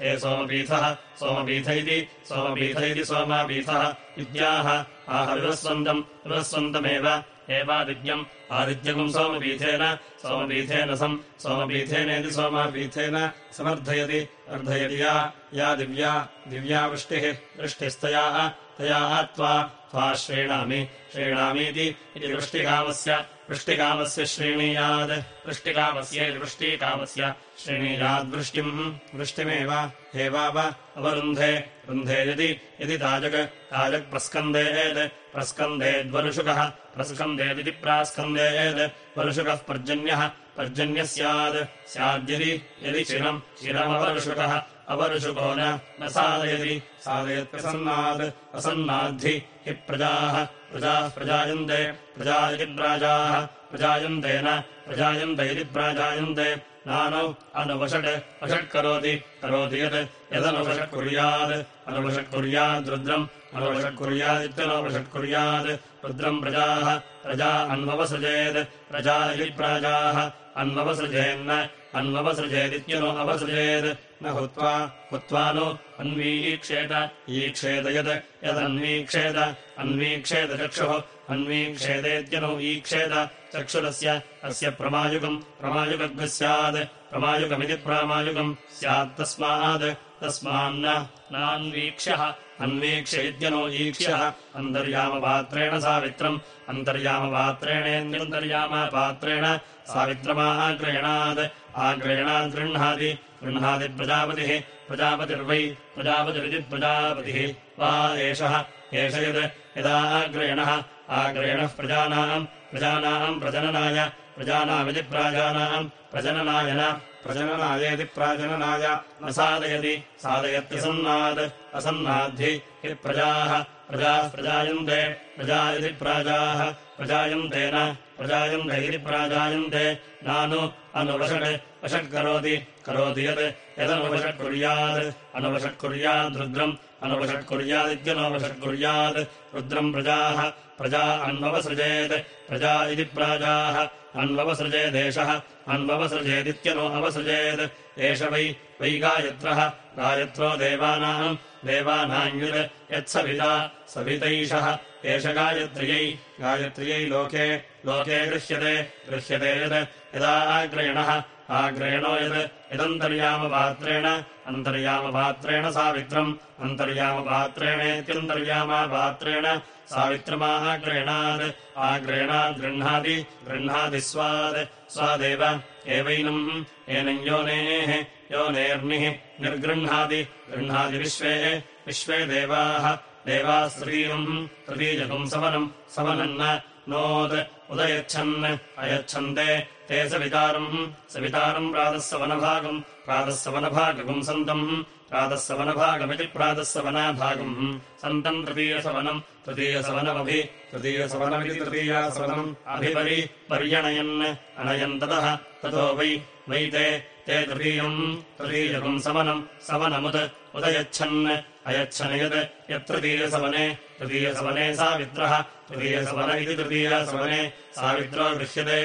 हे सोमपीठः सोमपीठ इति सोमपीठ इति सोमापीठः विद्याः आह विवस्वन्तम् विवस्वन्तमेव एवादित्यम्। आदित्यकम् सोमपीठेन सोमपीठेन सम् सोमपीठेनेति सोमापीठेन समर्थयति। अर्धयति या या दिव्या दिव्या वृष्टिः वृष्टिस्तया तया त्वा त्वा श्रीणामि। श्रीणामीति इति वृष्टिकामस्य वृष्टिकामस्य श्रेणीयात् वृष्टिकामस्य वृष्टिकामस्य श्रेणीयाद्वृष्टिम् वृष्टिमेव हेवाव अवरुन्धे रुन्धे यदि यदि ताजक् ताजक् प्रस्कन्देत् प्रस्कन्देद्वरुषुकः प्रस्कन्देदिति प्रास्कन्देत् वरुषुकः पर्जन्यः पर्जन्यः स्यात् स्याद्यदि यदि चिरम् चिरमवरुषुकः अवरुषुको न साधयति साधयत्यसन्नात् असन्नाद्धि हि प्रजाः प्रजाः प्रजायन्ते प्रजा इति प्राजाः प्रजायन्तेन प्रजायन्त इति प्राजायन्ते नानौ अनुवषट् वषट् करोति। यत् यदनुवषट् कुर्यात्। अनुवषट् कुर्याद्रुद्रम् अनुवषट् कुर्यादित्यनुवषट् कुर्यात्। रुद्रम् प्रजाः। प्रजा अन्ववसृजेत्। प्रजा इति प्राजाः। अन्ववसृजेन्न। अन्ववसृजेदित्यनु अवसृजेत् न हुत्वा हुत्वा नु अन्वीक्षेत। ईक्षेत यत् यदन्वीक्षेत अन्वीक्षेत चक्षुः। अन्वीक्षेतेत्यनु ईक्षेत। चक्षुरस्य अस्य प्रमायुगम् प्रमायुगग्ः स्यात्। प्रमायुगमिति प्रामायुगम् स्यात् तस्मात्। तस्मान्न नान्वीक्ष्यः। अन्वीक्ष्य इत्यनो ईक्ष्यः। अन्तर्यामपात्रेण सावित्रम्। अन्तर्यामपात्रेणेन्द्यन्तर्यामपात्रेण सावित्रमाग्रयणात् आग्रयणाद्गृह्णाति गृह्णाति प्रजापतिः प्रजापतिर्वै प्रजापतिरिति प्रजापतिः। वा एषः एष यत् यदाग्रयणः आग्रयणः प्रजानाम् प्रजानाम् प्रजननाय प्रजानामिति प्राजानाम् प्रजननाय न प्रजननायेति प्राजननाय न साधयति साधयत्यसन्नात् असन्नाद्धि हि प्रजाः प्रजाः प्रजायन्ते प्रजा इति प्राजाः प्रजायन्त इति प्राजायन्ते। नानु अनुवषट् वषट् करोति यत् यदनुवषट् कुर्यात् अनुवषट् कुर्याद्रुद्रम् अनुवषट् कुर्यादित्यनवषट् कुर्यात् रुद्रम् प्रजाः प्रजा अन्ववसृजेत् प्रजा इति प्राजाः अन्ववसृजेदेशः अन्ववसृजेदित्यनो अवसृजेत् एष वै वै गायत्रः। गायत्रो देवानाम् देवानाम् यत् यत्सविता सवितैषः। एष गायत्र्यै गायत्र्यै लोके लोके गृह्यते गृह्यते यत् यदा आग्रयणः। आग्रयणो यत् यदन्तर्यामपात्रेण अन्तर्यामपात्रेण सावित्रम्। अन्तर्यामपात्रेणेत्यन्तर्यामपात्रेण सावित्रमाग्रयणात् आग्रयणात् गृह्णाति गृह्णाति स्वात् स्वादेव एवैनम् एनम् योनेः योनेर्निः निर्गृह्णाति गृह्णाति विश्वे विश्वे देवाः देवास्तृतीयम् तृतीयकम् सवनम् सवनम् नोत् उदयच्छन् अयच्छन्ते ते सवितारम् सवितारम् प्रातःसवनभागम् प्रातःसवनभागम् सन्तम् प्रातःसवनभागमिति प्रातःसवनाभागम्। सन्तम् तृतीयसवनम् तृतीयसवनमभि तृतीयसवनमिति तृतीयासवनम् अभिपरि पर्यणयन् अनयन् ततः ततो वै वै ते ते तृतीयम् तृतीयकम् सवनम् सवनमुत् उदयच्छन् अयच्छन् यत् यत्तृतीयसवने तृतीयसवने सावित्रः तृतीयसवन इति तृतीयसवने सावित्रो गृह्यते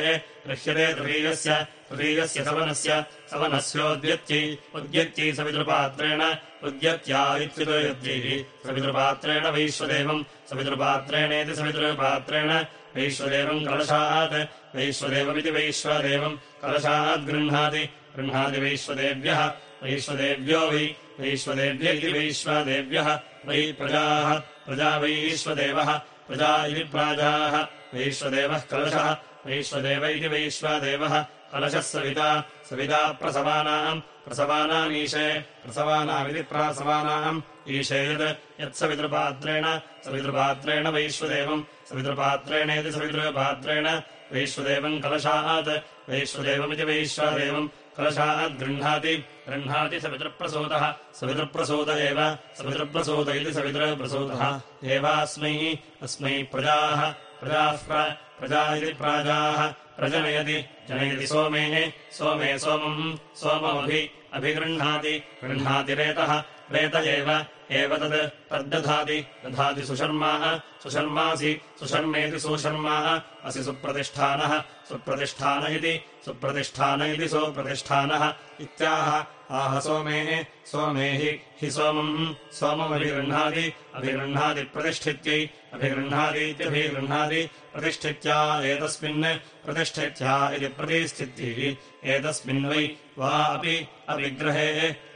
गृह्यते तृतीयस्य तृतीयस्य सवनस्य सवनस्योद्यत्यै उद्यत्यै सवितृपात्रेण उद्यत्या इत्युदयत्यैः सवितृपात्रेण वैश्वदेवम् सवितृपात्रेणेति सवितृपात्रेण वैश्वदेवम् कलशात् वैश्वदेवमिति वैश्वदेवम् कलशाद्गृह्णाति गृह्णाति वैश्वदेव्यः वैश्वदेव्यो वै वैश्वदेव्य इति वैश्वदेव्यः वै प्रजाः प्रजा वैश्वदेवः प्रजा इति प्राजाः वैश्वदेवः कलशः वैश्वदेव इति वैश्वदेवः कलशः सविता सविता प्रसवानाम् प्रसवानामीशे प्रसवानामिति प्रासवानाम् ईशे यत् यत्सवितृपात्रेण सवितृपात्रेण वैश्वदेवम् सवितृपात्रेणेति सवितृपात्रेण वैश्वदेवम् कलशात् वैश्वदेवमिति वैश्वदेवम् कलशाद्गृह्णाति गृह्णाति सवितृप्रसूतः सवितृप्रसूत एव। सवितृप्रसूत इति सवितृप्रसूतः एवास्मै। अस्मै प्रजाः। प्रजाः प्रजा इति प्राजाः। प्रजनयति। जनयति सोमेः। सोमे सोमम्। सोममभि। अभिगृह्णाति। गृह्णाति रेतः रेत एव तत् तद्दधाति। दधाति सुशर्माः। सुशर्मासि सुशर्मेति सुशर्माः। असि सुप्रतिष्ठानः। सुप्रतिष्ठान इति। सुप्रतिष्ठान इति सुप्रतिष्ठानः। इत्याह। आह सोमेः। सोमेः हि सोमम्। सोममभिगृह्णाति। अभिगृह्णाति प्रतिष्ठित्यै। अभिगृह्णातीत्यभिगृह्णाति प्रतिष्ठित्या एतस्मिन्। प्रतिष्ठित्या इति प्रतिस्थितिः एतस्मिन् वै वा अपि अविग्रहे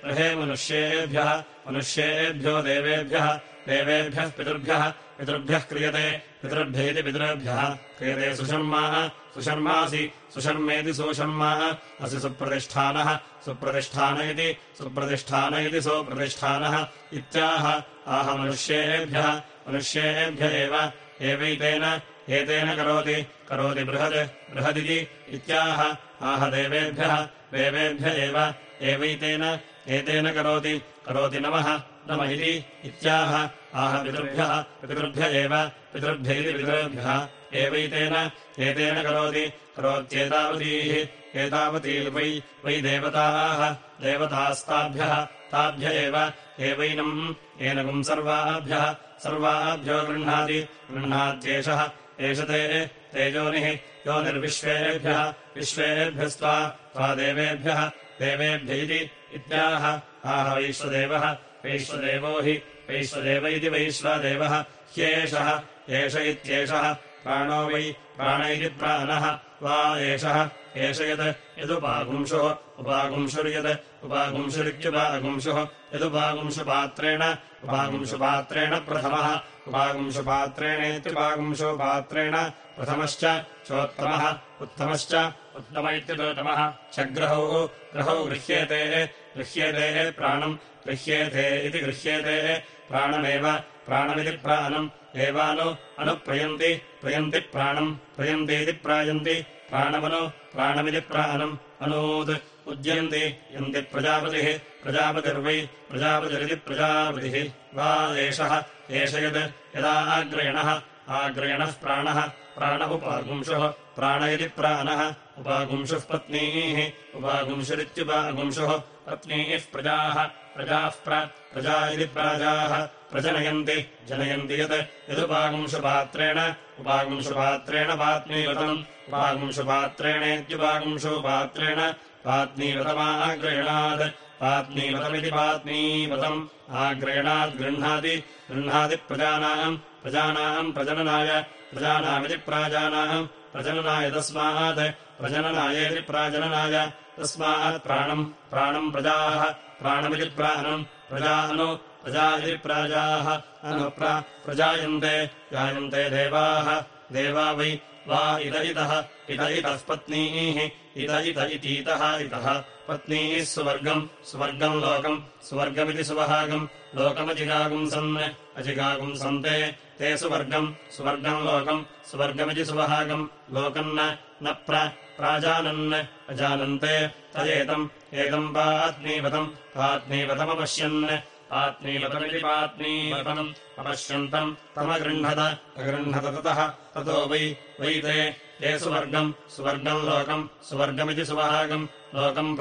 गृहे मनुष्येभ्यः मनुष्येभ्यो देवेभ्यः देवेभ्यः पितृभ्यः पितृभ्यः क्रियते पितृभ्येति पितृभ्यः। क्रियते सुशर्माः सुशर्मासि सुशर्मेति सुशर्माः असि सुप्रतिष्ठानः सुप्रतिष्ठान इति सुप्रतिष्ठान इति सुप्रतिष्ठानः। इत्याह आह मनुष्येभ्यः मनुष्येभ्य एव एवैतेन एतेन करोति करोति बृहद् बृहदिति इत्याह। आह देवेभ्यः देवेभ्य एव एवैतेन एतेन करोति करोति नमः नम इति इत्याह। आह पितृभ्यः पितृभ्य एव पितृभ्य इति पितृभ्यः। एवैतेन एतेन करोति करोत्येतावतीः एतावतीर्वै वै देवताः देवतास्ताभ्यः ताभ्य एव एवैनम्। एनकम् सर्वाभ्यः सर्वाभ्यो गृह्णाति गृह्णात्येषः एष ते तेजोनिः योनिर्विश्वेभ्यः विश्वेभ्यस्त्वा त्वा देवेभ्यः देवेभ्य इति इत्याह। आह वैश्वदेवः वैश्वदेवो हि वैश्वदेव इति वैश्वदेवः ह्येषः एष इत्येषः प्राणो वै प्राण इति प्राणः वा एषः। एष यत् यदुपागुंशुः उपागुंशुर्यत् उपागुंशुरित्युपागुंशुः यदुपागुंशुपात्रेण उपागुंशुपात्रेण प्रथमः। उपागुंशुपात्रेणेत्युपागुंशुपात्रेण प्रथमश्च चोत्तमः उत्तमश्च उत्तम इत्युत्तमः च ग्रहौ ग्रहौ गृह्येते गृह्येते प्राणम् गृह्येते इति गृह्येते प्राणमेव प्राणमिति प्राणम्। एवानु अनुप्रयन्ति प्रयन्ति प्राणम् प्रयन्तीति प्रायन्ति। प्राणमनु प्राणमिति प्राणम्। अनूत् उद्यन्ति यन्ति प्रजापतिः प्रजापतिर्वै प्रजापतिरिति प्रजापतिः। वा एषः एष यत् यदा आग्रयणः आग्रयणः प्राणः प्राण उपागुंशुः प्राण इति प्राणः उपागुंशुः पत्नीः उपागुंशुरित्युपागुंशुः पत्नीः प्रजाः प्रजाः प्रजा इति प्राजाः प्रजनयन्ति जनयन्ति यत् यदुपागुंशुपात्रेण उपागुंशुपात्रेण पात्नीवतम् उपागुंशुपात्रेणेत्युपागुंशुपात्रेण। पात्नीवतमाग्रयणात् पात्नीवतमिति पात्नीवतम् आग्रयणात् गृह्णाति। गृह्णाति प्रजानाम्। प्रजानाम् प्रजननाय। प्रजानामिति प्राजानाम्। प्रजननाय तस्मात्। प्रजननायेति प्राजननाय। तस्मात् प्राणम्। प्राणम् प्रजाः। प्राणमिति प्राणम्। प्रजानु प्रजा इति प्राजाः। प्रजायन्ते जायन्ते देवाः देवा वै वा इद इतः इत इतः पत्नीः इद इत इतीतः इतः पत्नीः सुवर्गम् सुवर्गम् लोकम् सुवर्गमिति सुवहागम् लोकमजिगागुंसन् अजिगागुंसन्ते ते सुवर्गम् सुवर्गम् लोकम् सुवर्गमिति सुवहागम् लोकम् न प्राजानन् अजानन्ते तदेतम् एतम् पात्नीवतम् पात्नीवतमपश्यन् पात्नीवतमिति पात्नीवतम् अपश्यन्तम् तमगृह्णत। अगृह्णत ततः। ततो वै वै ते। ते सुवर्गम् सुवर्गम् लोकम् सुवर्गमिति सुवहागम् लोकम्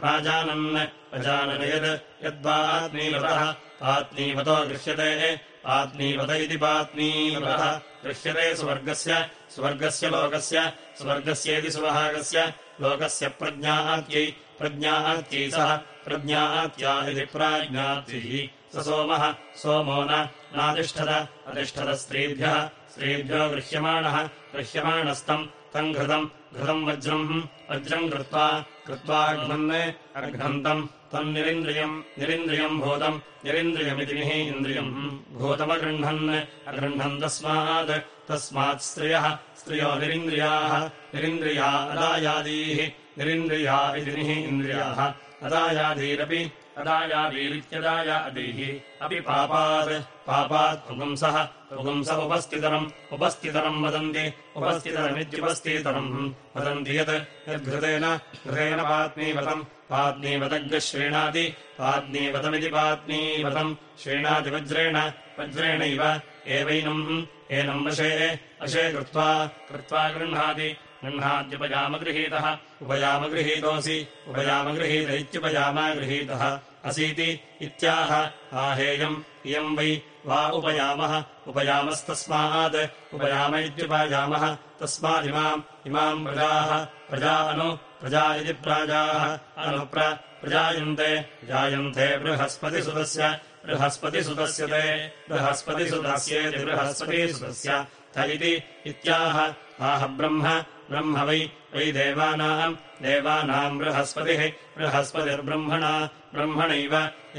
प्राजानन् अजानन यत् यद्वात्नीवतः पात्नीवतो गृह्यते। आत्नीवत इति पात्नीवतः गृह्यते सुवर्गस्य स्वर्गस्य लोकस्य स्वर्गस्येति सुवहागस्य लोकस्य प्रज्ञात्यै प्रज्ञात्यै सः प्रज्ञात्या इति प्राज्ञातिः स सोमः सोमो नातिष्ठत अतिष्ठत स्त्रीभ्यः स्त्रीभ्यो गृह्यमाणः गृह्यमाणस्तम् तम् घृतम् घृतम् वज्रम् वज्रम् कृत्वा कृत्वा घ्नन् अघ्नन्तम् तम् निरिन्द्रियम् निरिन्द्रियम् भूतम् निरिन्द्रियमिति निः इन्द्रियम् भूतमगृह्णन् अगृह्णन् तस्मात् तस्मात् स्त्रियः स्त्रियो निरिन्द्रियाः निरिन्द्रिया अदायादीः निरिन्द्रिया इति निः इन्द्रियाः अदायाधीरपि अदायादीरित्यदायादीः अपि पापात् पापात् पुगुंसः पुगुंस उपस्थितरम् उपस्थितरम् वदन्ति। उपस्थितरमित्युपस्थितरम्। वदन्ति यत् यद्घृतेन घृतेन पात्नीवतम्। पात्नीवतग् श्रीणाति पात्नीवतमिति पात्नीवतम्। श्रीणातिवज्रेण वज्रेणैव। एवैनम् एनम् वशे वशे कृत्वा कृत्वा गृह्णाति गृह्णाद्युपयामगृहीतः उपयामगृहीतोऽसि उपयामगृहीत इत्युपयामागृहीतः असीति इत्याह। आहेयम् इयम् वै वा उपयामः। उपयामस्तस्मात्। उपयाम इत्युपयामः तस्मादिमाम् इमाम् प्रजाः। प्रजा अनु प्रजा इति प्राजाः। अनुप्र प्रजायन्ते। जायन्ते बृहस्पतिसुतस्य। बृहस्पतिसुतस्य ते। बृहस्पतिसुतस्येति बृहस्पतिसुतस्य। त इति इत्याह आह ब्रह्म ब्रह्म वै वै देवानाम् देवानाम् बृहस्पतिः बृहस्पतिर्ब्रह्मणा ब्रह्मणैव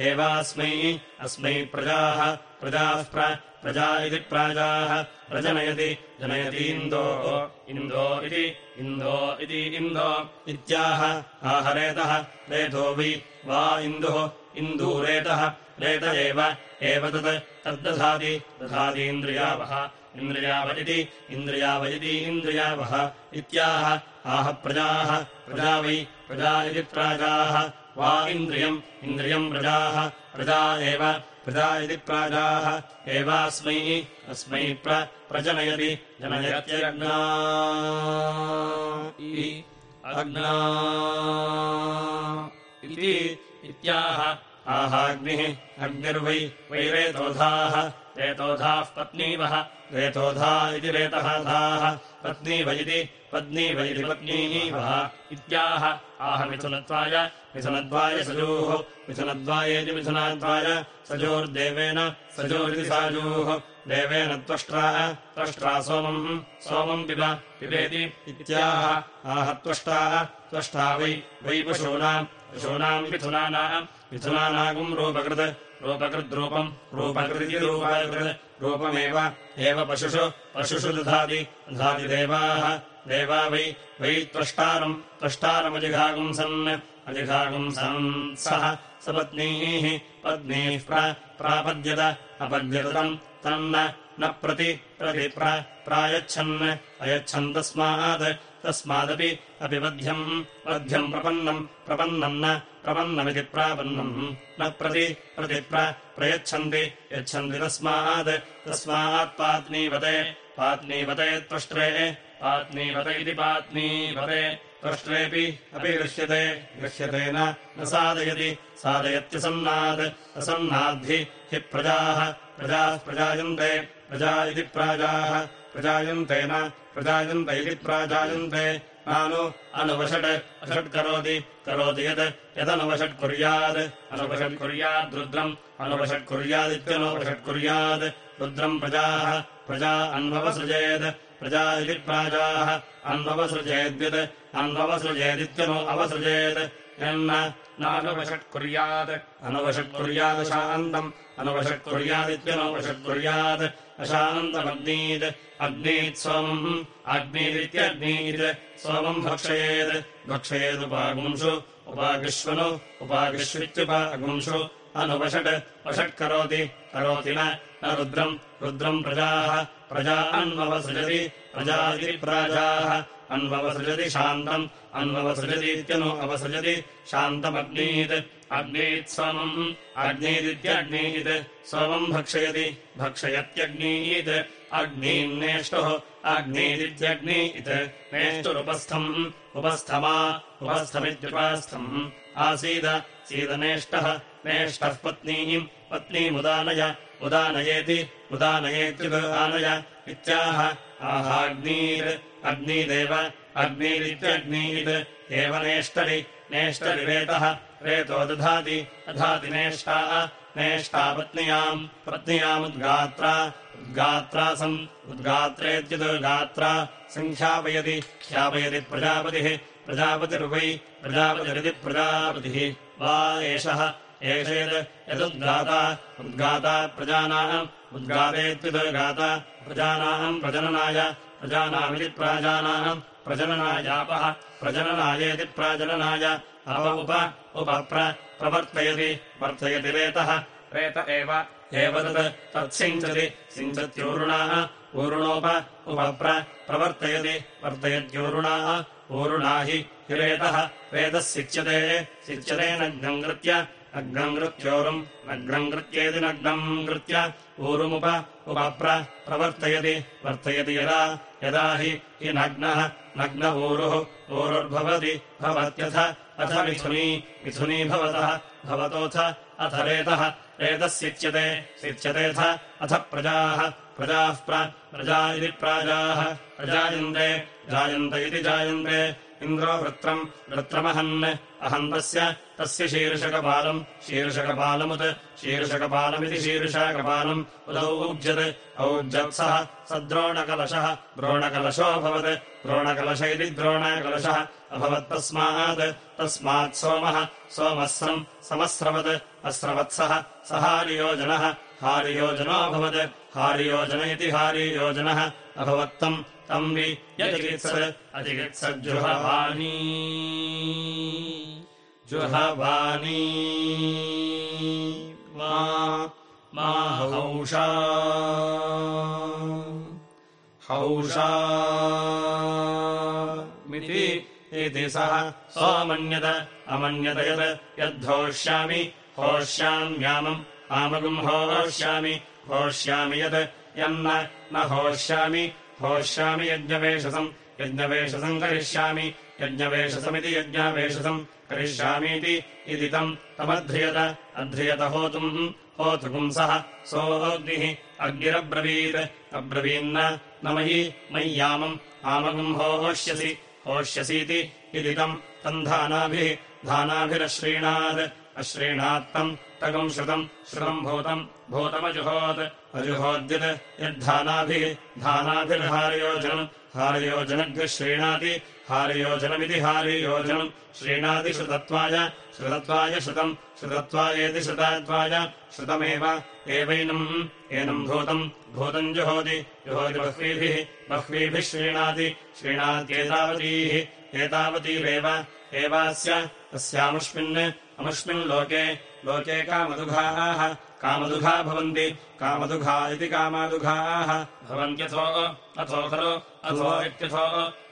एवास्मै अस्मै प्रजाः प्रजाः प्रजा इति प्राजाः प्रजनयति जनयतीन्दो इन्दो इति इन्दो इति इन्दो इत्याह आहरेतः रेतो वै वा इन्दुः इन्दूरेतः रेत एव तत् तद्दधाति दधातीन्द्रियावः इन्द्रियाव इति इन्द्रियावयति इन्द्रियावः इत्याह। आह प्रजाः प्रजा वै प्रजा इति प्राजाः। वा इन्द्रियम् इन्द्रियम् प्रजाः। प्रजा एव प्रजा इति प्राजाः। एवास्मै अस्मै प्रजनयति जनयत्यग्ना। इति इत्याह। आहाग्निः अग्निर्वै वैरेतोधाः रेतोधाः पत्नीवः। रेतोधा इति रेतः धाः। पत्नीव इति पत्नीव इति पत्नीवः इत्याह। आह मिथुनत्वाय। मिथुनद्वाय सजोः। मिथुनद्वायेति मिथुनाद्वाय। सजोर्देवेन सजोरिति साजोः। देवेन त्वष्ट्रा त्वष्ट्रा सोमम्। सोमम् पिब। पिबेति इत्याह। आह त्वष्टाः त्वष्टा वै वै पशूनाम्। पशूनाम् मिथुनानाम्। मिथुनानागुम् रूपकृत् रूपकृद्रूपम् रूपकृति रूपकृत् रूपमेव एव पशुषु पशुषु दधाति दधाति देवाः देवा वै वै त्वष्टारम् त्वष्टारमजिघागुंसन् अजिघागुंसन् सः सपत्नीः पत्नीः प्रापद्यत अपद्यत तम् तन्न न प्रति प्रति प्रायच्छन् अयच्छन् तस्मात् तस्मादपि अपि वध्यम् वध्यम् प्रपन्नम् प्रपन्नम् न प्रपन्नमिति प्रापन्नम्। न प्रति प्रति प्रयच्छन्ति यच्छन्ति तस्मात्। तस्मात् पात्नीवते त्वष्ट्रे पात्नीवत इति पात्नीवते त्वष्ट्रेऽपि अपि गृह्यते गृह्यतेन न साधयति साधयत्यसन्नात् असन्नाद्धि हि प्रजाः प्रजाः प्रजायन्ते प्रजा इति प्राजाः प्रजायन्तेन प्रजायन्त इति प्राजायन्ते नानु अनुवषट् अषट् करोति। करोति यत् यदनुवषट् कुर्यात्। अनुवषट् कुर्याद् रुद्रम् कुर्यात्। रुद्रम् प्रजाः प्रजा अन्ववसृजेत्। प्रजा इति प्राजाः अन्ववसृजेद्यत्। अन्ववसृजेदित्यनु अवसृजेत् यन्न नानुवषट्कुर्यात् अनुवषट्कुर्यात् शान्तम् अनुवषट्कुर्यादित्यनुवषट्कुर्यात् अशान्तमग्नीत् अग्नीत् सोमम् अग्नीदित्यग्नीत् सोमम् भक्षयेत् भक्षयेदुपागुंषु उपागिष्वनु उपागिष्वित्युपागुंषु अनुवषट् वषट्करोति करोति न रुद्रम् रुद्रम् प्रजाः प्रजा अन्ववसृजति प्रजा इति प्राजाः अन्ववसृजति शान्तम् अन्ववसृजतीत्यनु अवसृजति शान्तमग्नीत्। अग्नीत् सोमम् अग्नीदित्यग्नीत्। सोमम् भक्षयति भक्षयत्यग्नीत्। अग्नीन्नेष्टुः अग्नीदित्यग्नीत्। नेष्टुरुपस्थम् उपस्थमा उपस्थमित्युपास्थम्। आसीद सीदनेष्टः नेष्टः पत्नीम्। पत्नीमुदानय उदानयेति उदानयेत्युदानय इत्याह आहाग्नीर् अग्नीदेव अग्नीरित्यग्नीत् एव नेष्टरि नेष्टरिरेतः रेतो दधाति दधाति नेष्टा नेष्टा पत्न्याम् पत्न्यामुद्गात्रा उद्गात्रासम् उद्गात्रेत्युद्गात्रा सङ्ख्यापयति ख्यापयति प्रजापतिः प्रजापतिर्वै प्रजापतिरिति प्रजापतिः। वा एषः एष यद् यदुद्गाता उद्गाता प्रजानाम् उद्गातेत्युद्गाता प्रजानाम् प्रजननाय प्रजानामिति प्राजानाम् प्रजननायापः प्रजननायेति प्राजननाय। अप उप उपप्र प्रवर्तयति वर्तयति रेतः। रेत एव तत् तत्सिञ्चति सिञ्चत्यूरुणाः। ऊरुणोप उपप्र प्रवर्तयति वर्तयत्यूरुणाः ऊरुणा हि हिरेतः रेतः सिच्यते सिच्यते नग्नम् कृत्य नग्नम् कृत्योरुम् कृत्येति नग्नम् कृत्य ऊरुमुप उपप्र प्रवर्तयति वर्तयति यदा यदा हि हि नग्नः नग्न ऊरुः ऊरुर्भवति भवत्यथ अथ मिथुनी मिथुनी भवतः भवतोऽथ अथ रेतः सिच्यते सिच्यतेऽथ अथ प्रजाः प्रजाः प्रजा इति प्राजाः प्रजायन्ते जायन्त इति जायन्ते इन्द्रो वृत्रम् वृत्रमहन् अहन्तस्य तस्य शीर्षकपालम् शीर्षकपालमुत् शीर्षकपालमिति शीर्षकपालम् उदौज्यत् औज्जत्सः स द्रोणकलशः द्रोणकलशोऽभवत् द्रोणकलश इति द्रोणकलशः अभवत्तस्मात् तस्मात् सोमः सोमः सम् समस्रवत् अस्रवत्सः स हारियोजनः हारियोजनोऽभवत् हारियोजन इति हारियोजनः अभवत्तम् तम् वि यचिकित्सत् अचिकित्सज्जुहवानी जुहवानी मा हौषा। हौषा। मिति इति सः सोमन्यत अमन्यत यत् यद्धोष्यामि होष्याम्यामम् आमगुम् होष्यामि होष्यामि यत् यन्न न होष्यामि होष्यामि यज्ञवेषसम् यज्ञवेषसम् करिष्यामि। यज्ञवेषसमिति यज्ञावेषसम् करिष्यामीति इति तम् तमध्रियत। अध्रियत होतुम्। होतु पुंसः सोऽग्निः अग्निरब्रवीत्। अब्रवीन्न। न मयि मय्यामम्। आमगुम् होष्यसि। होष्यसीति इति तम्। तम् धानाभिः। धानाभिरश्रीणात् अश्रीणात्तम् तगम् श्रुतम् श्रुतम् भूतम् भूतमजुहोत् अजुहोद्यत् यद्धानाभिः धानाभिर्हारयोजनम् हारयोजनग्ः श्रीणाति हारयोजनमिति हारियोजनम् श्रीणाति श्रुतत्वाय श्रुतत्वाय श्रुतम् श्रुतत्वायेति श्रुतात्वाय श्रुतमेव एवैनम् एनम् भूतम् भूतम् जुहोति जुहोति बह्वीभिः बह्वीभिः श्रीणाति श्रीणात्येतावतीः एतावतीरेव एवास्य तस्यामुष्मिन् अमुष्मिन् लोके लोके कामदुघाः कामदुघा भवन्ति कामदुघा इति कामादुघाः। भवन्त्यथो अथो खलु अथो इत्यथो।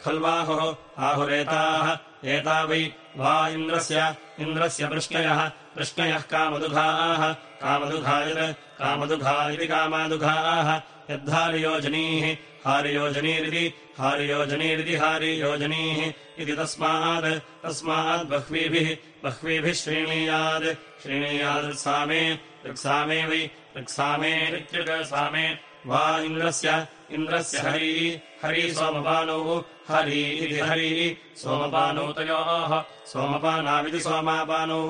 खल्वाहुः आहुरेताः एता वै वा इन्द्रस्य इन्द्रस्य पृष्णयः पृष्णयः कामदुघाः। कामदुघा यत् कामदुघा इति कामादुघाः। यद्धारियोजनीः हारियोजनीरिति हारियोजनीरिति हारियोजनीः इति तस्मात् तस्मात् बह्वीभिः श्रीणीयात् श्रीणीयादृक्सामे ऋक्सामे वै ऋक्सामेरित्युक्सामे वा इन्द्रस्य इन्द्रस्य हरी हरी सोमपानौ हरी इति हरी सोमपानौ तयोः सोमपानाविति सोमापानौ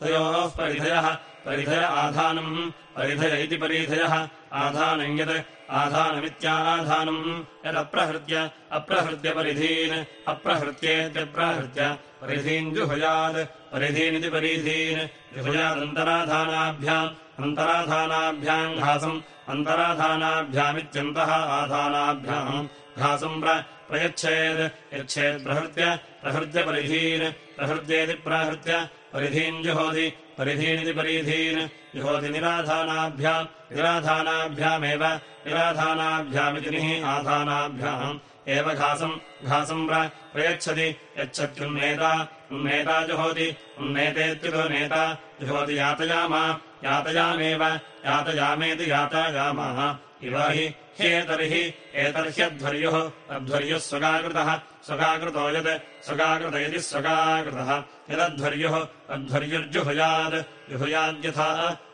तयोः परिधयः परिधय आधानम् परिधय इति परिधयः आधानम् यत् आधानमित्याधानम् यदप्रहृत्य अप्रहृत्य परिधीन् अप्रहृत्येत्यप्रहृत्य परिधीन् जुहुयात् परिधीनिति परीधीन् विभुजादन्तराधानाभ्याम् अन्तराधानाभ्याम् घासम् अन्तराधानाभ्यामित्यन्तः आधानाभ्याम् घासम् प्रयच्छेत् यच्छेत् प्रहृत्य परिधीन् प्रहृत्येति प्राहृत्य परिधीन् जुहोति परिधीनिति परिधीन् जुहोति निराधानाभ्याम् निराधानाभ्यामेव निराधानाभ्यामिति निः आधानाभ्याम्। एव घासम् घासम् प्रयच्छति यच्छत्युन्नेता उन्नेता जुहोति उन्नेतेत्युतो नेता जुहोति यातयामा यातयामेव यातयामेति यातायामः। इव हि ह्येतर्हि एतर्ह्यध्वर्युः अध्वर्युः स्वगाकृतः स्वगाकृतो यत् स्वगाकृत इति स्वगाकृतः यदध्वर्युः अध्वर्युर्जुहुयात् जुहुयाद्यथा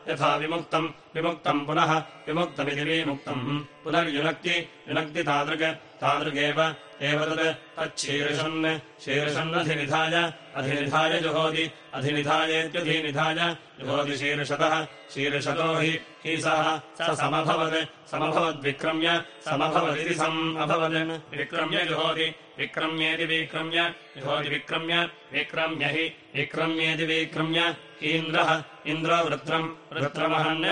यथा विमुक्तम् विमुक्तम् पुनः विमुक्तमिति विमुक्तम् पुनर्युनक्ति युनक्ति तादृक् तादृगेव एव तत् तच्छीर्षन् शीर्षन्नधिनिधाय अधिनिधाय जुहोति अधिनिधायेत्यधिनिधाय जुहोति शीर्षतः शीर्षतो हि हि सः स समभवत् समभवद्विक्रम्य समभवदिति सम् अभवन् विक्रम्य जुहोति विक्रम्येति विक्रम्य विक्रम्य विक्रम्य हि विक्रम्येति विक्रम्य हीन्द्रः इन्द्रो वृत्रम् वृत्रमहन्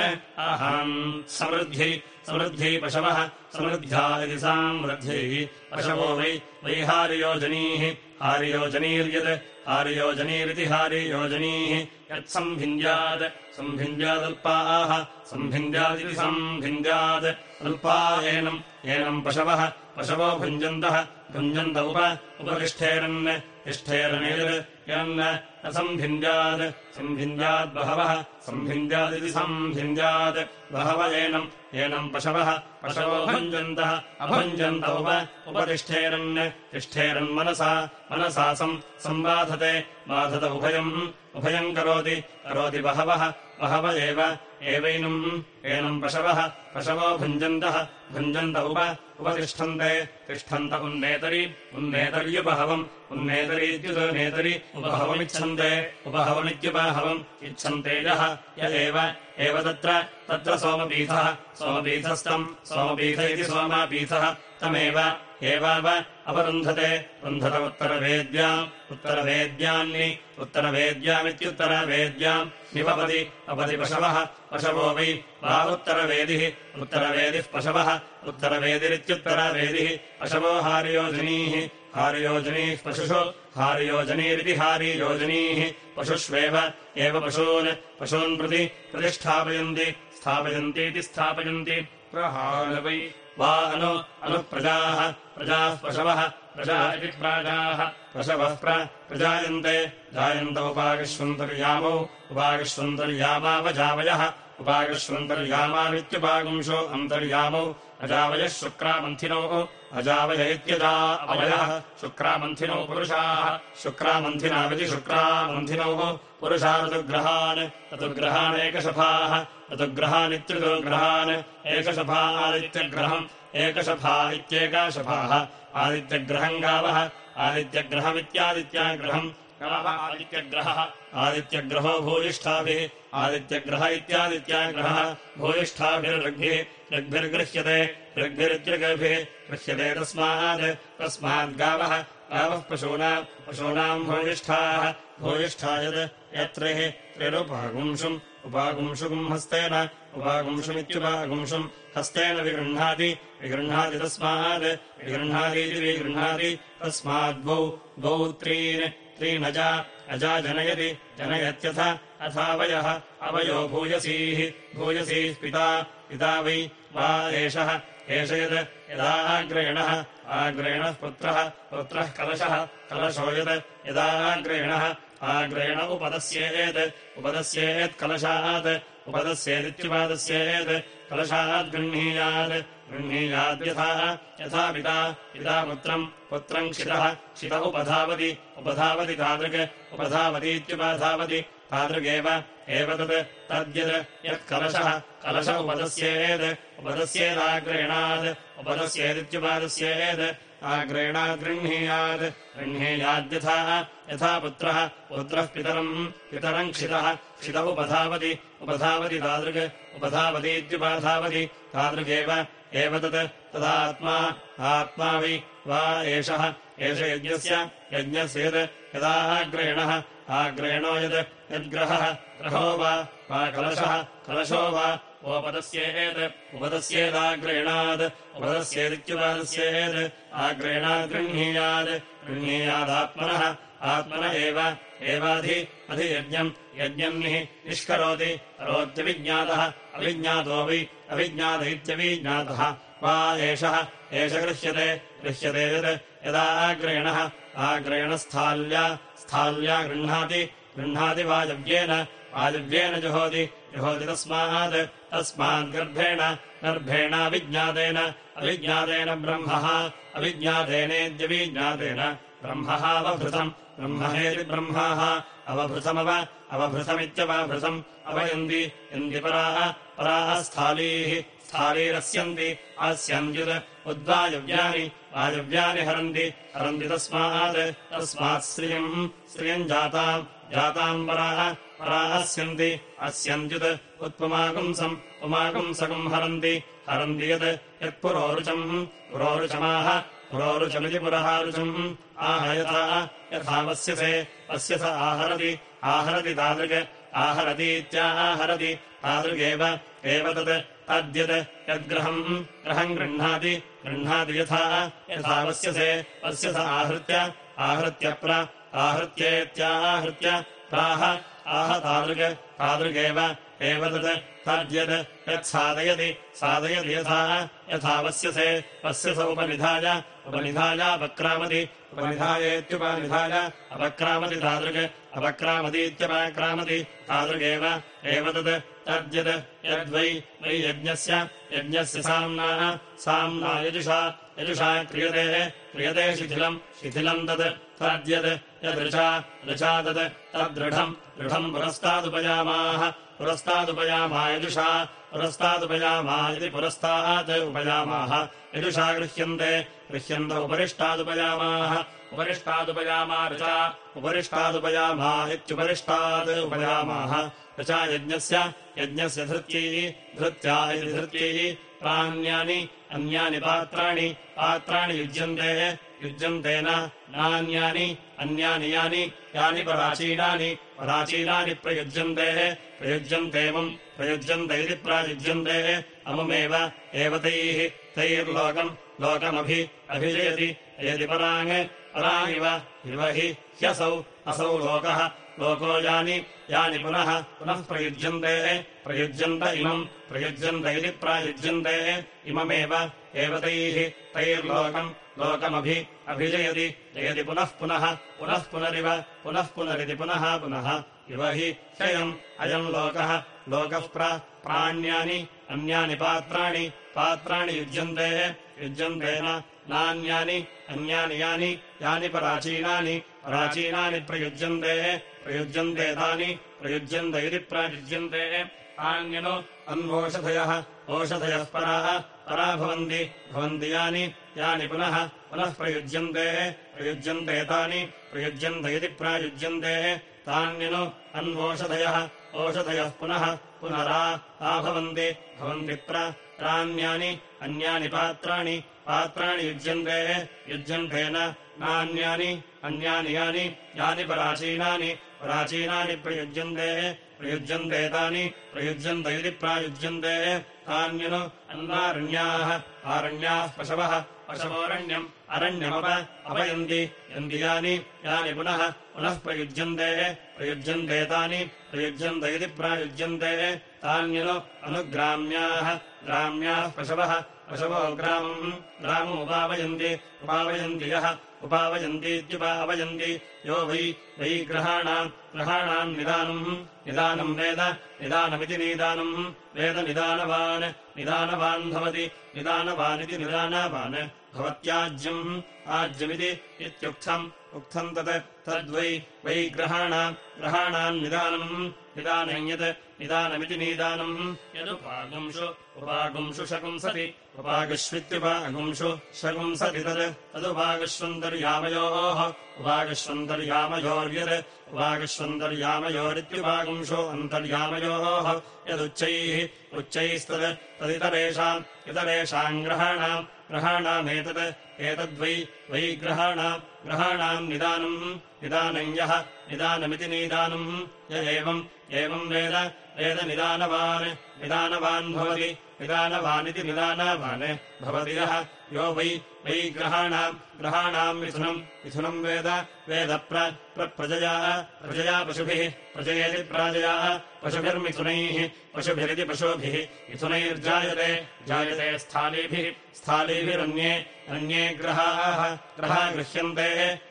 अहम्। समृद्ध्यै समृद्ध्यै पशवः समृद्ध्या इति सामृद्ध्यैः पशवो वै वैहार्योजनीः हार्योजनीर्यत् हार्योजनीरिति हार्योजनीः। यत्सम्भिन्द्यात् सम्भिन्द्यादल्पाः सम्भिन्द्यादिति सम्भिन्द्यात् अल्पा एनम् एनम् पशवः पशवो भुञ्जन्तः भुञ्जन्त उप उपतिष्ठेरन् तिष्ठेरनेर् यन्न न सम्भिन्द्यात् सम्भिन्द्याद्बहवः सम्भिन्द्यादिति सम्भिन्द्यात्। बहव एनम् एनम् पशवः। पशवो भुञ्जन्तः। अभुञ्जन्त उप उपतिष्ठेरन् तिष्ठेरन्मनसा मनसा। सम् सम्बाधते बाधत उभयम्। उभयम् करोति। करोति बहवः एव एवैनम् एनम् पशवः पशवो भुञ्जन्तः भुञ्जन्त उप उपतिष्ठन्ते तिष्ठन्त उन्नेतरि उन्नेतर्युपहवम् उन्नेतरीत्युतो नेतरि उपहवमिच्छन्ते उपहवमित्युपहवम् इच्छन्ते यः य एव तत्र तत्र सोमपीठः सोमपीठस्तम् सोमपीठ इति सोमापीठः तमेव एवाव अपरुन्धते रुन्धत उत्तरवेद्याम् उत्तरवेद्यान्नि उत्तरवेद्यामित्युत्तरवेद्याम् निपपति अपति पशवः पशवो वै वा उत्तरवेदिः उत्तरवेदिः पशवः उत्तरवेदिरित्युत्तरवेदिः पशवो हार्योजनीः हार्योजनीः पशुषु हार्योजनीरिति हार्योजनीः पशुष्वेव एव पशून् पशून् प्रति प्रतिष्ठापयन्ति स्थापयन्तीति स्थापयन्ति। प्रहारवै वा अनु अनुप्रजाः प्रजाः पशवः प्रजा इति प्राजाः पशवः प्रजायन्ते। जायन्त उपागश्वन्तर्यामौ उपागश्वन्तर्यामावजावयः उपागश्वन्तर्यामावित्युपागुंशो अन्तर्यामौ। अजावयः शुक्रामन्थिनौ। अजावय इत्यजा अवयः। शुक्रामन्थिनौ पुरुषाः। शुक्रामन्थिनाविति शुक्रामन्थिनौ। पुरुषा ऋतुग्रहान् ऋतुग्रहानेकशफाः ऋतुग्रहानित्युतुग्रहान् एकशफादित्यग्रहम् एकशफा इत्येकाशफाः आदित्यग्रहम् गावः आदित्यग्रहमित्यादित्याग्रहम् आदित्यग्रहः आदित्यग्रहो भूयिष्ठाभिः आदित्यग्रह इत्यादित्याग्रहः भूयिष्ठाभिर्ऋग्भिः ऋग्भिर्गृह्यते ऋग्भिरित्यगभिः गृह्यते तस्मात् तस्माद्गावः गावः। पशूनाम् पशूनाम् भूयिष्ठाः। भूयिष्ठा यत् यत्रिः त्रिरुपागुंशुम् उपागुंशुकम् हस्तेन उपागुंशुमित्युपागुंशुम् हस्तेन विगृह्णाति विगृह्णाति तस्मात् विगृह्णातीति विगृह्णाति तस्माद्वौ द्वौ त्रीन् त्रीनजा अजा जनयति जनयत्यथ अथावयः अवयो भूयसीः भूयसीः पिता पिता वै वा एषः एष यत् यदाग्रेणः आग्रेणः पुत्रः पुत्रः कलशः कलशो यत् यदाग्रेणः आग्रेण उपदस्येत् उपदस्येत्कलशात् उपदस्येदित्युपादस्येत् कलशात् गृह्णीयात् गृह्णीयाद्यथा यथा पिता पिता पुत्रम् पुत्रम् क्षितः क्षित उपधावति उपधावति तादृक् उपधावतीत्युपधावति तादृगेव एव तत् तद्यत् यत्कलशः कलश उपदस्येत् उपदस्येदाग्रेणात् उपदस्येदित्युपादस्येत् आग्रेणात् गृह्णीयात् गृह्णीयाद्यथा यथा पुत्रः पुत्रः पितरम् पितरम् क्षितः क्षित उपधावति उपधावति तादृक् उपधावतीत्युपधावति तादृगेव एव तत् तदात्मा आत्मा वै वा एषः एष यज्ञस्य यज्ञस्य यत् यदाग्रेणः आग्रेणो यत् यद्ग्रहः ग्रहो वा वा कलशः कलशो वा ओपदस्येत् उपदस्येदाग्रेणात् उपदस्येदित्युपदस्येत् आग्रेणात् गृह्णीयात् गृह्णीयादात्मनः आत्मन एव एवाधि अधियज्ञम् यज्ञम् निः निष्करोति करोत्यभिज्ञातः अभिज्ञातो वै अभिज्ञात इत्यभिज्ञातः वा एषः एष गृह्यते गृह्यते यत् यदा आग्रेणः आग्रेणस्थाल्या स्थाल्या गृह्णाति गृह्णाति वायव्येन वायव्येन जुहोति जुहोति तस्मात् तस्माद्गर्भेण गर्भेणाभिज्ञातेन अभिज्ञातेन ब्रह्मः अभिज्ञातेनेत्यभिज्ञातेन ब्रह्मः अवभृतम्। ब्रह्महेति ब्रह्माः। अवभृतमव अवभृतमित्यवभृतम् अवयन्ति यन्ति पराः पराः स्थालीः। स्थालीरस्यन्ति अस्यन्त्युत् उद्वायव्यानि वायव्यानि हरन्ति। हरन्ति तस्मात् तस्मात् श्रियम् श्रियम् जाताम् जाताम् पराः परास्यन्ति अस्यन्त्युत् उत्पुमागुंसम् पुमागुंसकम् हरन्ति। हरन्ति यत् यत्पुरोरुचम् पुरोरुचमाः पुरोरुचमिति पुरहारुचम् आह यथा यथा वस्यसे वस्य स आहरति आहरति तादृक् आहरतीत्याहरति तादृगेव, एव तत्, तद्यत्, यद्ग्रहम्, ग्रहम् गृह्णाति गृह्णाति यथा यथा वस्यसे वस्य स आहृत्य आहृत्यप्र आहृत्येत्याहृत्य प्राह, आह तादृक् तादृगेव, एव तत् यत्साधयति साधयति यथा यथा वस्यसे। वस्य स उपनिधाय उपनिधायापक्रामति उपनिधायेत्युपनिधाय अपक्रामति तादृक् अपक्रामतीत्यपक्रामति तादृगेव। एव तत् तद्यत् यद्वै वै यज्ञस्य यज्ञस्य साम्नाः साम्ना यजुषा यजुषा क्रियते क्रियते शिथिलम् शिथिलम् तत् तद्यत् यदृचा ऋचा तत् तद्दृढम् दृढम् पुरस्तादुपयामाः पुरस्तादुपयामा यजुषा पुरस्तादुपयामा इति पुरस्तात् उपयामाः यजुषा गृह्यन्ते गृह्यन्त उपरिष्टादुपयामाः। उपरिष्टादुपयामा ऋचा उपरिष्टादुपयामा इत्युपरिष्टात् उपयामाः। ऋचा यज्ञस्य यज्ञस्य धृत्यै धृत्या इति धृत्यै प्राण्यानि अन्यानि पात्राणि पात्राणि युज्यन्ते युज्यन्तेन नान्यानि अन्यानि यानि यानि प्राचीनानि प्राचीनानि प्रयुज्यन्ते प्रयुज्यन्त इति प्रायुज्यन्ते अमुमेव एव तैः तैर्लोकम् लोकमभि अभिजयति यदि पराङ् पराङ्गिव इव हि ह्यसौ असौ लोकः लोको यानि यानि पुनः पुनः प्रयुज्यन्ते प्रयुज्यन्त इमम् प्रयुज्यन्त इति प्रायुज्यन्ते इममेव एव तैः तैर्लोकम् लोकमभि अभिजयति जयति पुनः पुनः पुनः पुनरिव पुनः पुनरिति पुनः पुनः। इव हि ह्ययम् अयम् लोकः लोकः प्राण्यानि अन्यानि पात्राणि पात्राणि युज्यन्ते युज्यन्तेन नान्यानि अन्यानि यानि यानि प्राचीनानि प्राचीनानि प्रयुज्यन्ते प्रयुज्यन्ते तानि प्रयुज्यन्त इति प्रायुज्यन्ते। तान्यनु अन्वोषधयः ओषधयः पराः परा भवन्ति भवन्ति यानि यानि पुनः पुनः प्रयुज्यन्ते प्रयुज्यन्ते तानि प्रयुज्यन्त इति प्रायुज्यन्ते तान्यनु अन्वोषधयः ओषधयः पुनः पुनरा आभवन्ति भवन्ति प्रान्यानि अन्यानि पात्राणि पात्राणि युज्यन्ते युज्यन्तेन नान्यानि अन्यानि यानि यानि प्राचीनानि प्राचीनानि प्रयुज्यन्ते प्रयुज्यन्ते तानि प्रयुज्यन्त इति प्रायुज्यन्ते तान्यनु अन्नारण्याः आरण्याः पशवः। पशवोरण्यम् अरण्यमप अपयन्ति। यन्ति यानि यानि पुनः पुनः प्रयुज्यन्ते प्रयुज्यन्ते तानि प्रयुज्यन्त इति प्रायुज्यन्ते। तान्यनु अनुग्राम्याः ग्राम्याः पशवः। पशवो ग्रामम् ग्राममुपावयन्ति। उपावयन्ति यः उपावयन्तीत्युपावयन्ति यो वै वै ग्रहाणाम् ग्रहाणाम् निदानम्। निदानम् वेद। निदानमिति निदानम्। वेदनिदानवान्। निदानवान् भवति। निदानवानिति निदानवान् भवत्याज्यम्। आज्यमिति इत्युक्थम् उक्थम् तत् तद्वै वै ग्रहाणाम्। ग्रहाणाम् निदानम् निदानम् यत् निदानमिति नीदानम्। यदुपागुंषु उपागुंषु शकुंसति। उपागश्वित्युपागुंषु शकुंसति तत्। तदुपागश्वन्तर्यामयोः उपागश्वन्तर्यामयोर्यत् उपागश्वन्तर्यामयोरित्युपागुंशो अन्तर्यामयोः। यदुच्चैः उच्चैस्तत्। तदितरेषाम् इतरेषाम् ग्रहाणाम्। ग्रहाणामेतत्। एतद्वै वै ग्रहाणाम्। ग्रहाणाम् निदानम् निदानम् यः निदानमिति निदानम् य एवम् एवम् वेद वेदनिदानवान्। निदानवान् भवति निदानवानिति निदानवान्। भवति यः यो वै वै ग्रहाणाम् ग्रहाणाम् मिथुनम्। मिथुनम् वेद वेदप्रजया प्रजया पशुभिः प्रजयेति प्राजया पशुभिर्मिथुनैः पशुभिरिति पशुभिः मिथुनैर्जायते, जायते स्थालीभिः, स्थालीभिरन्ये अन्ये ग्रहाः, ग्रहा गृह्यन्ते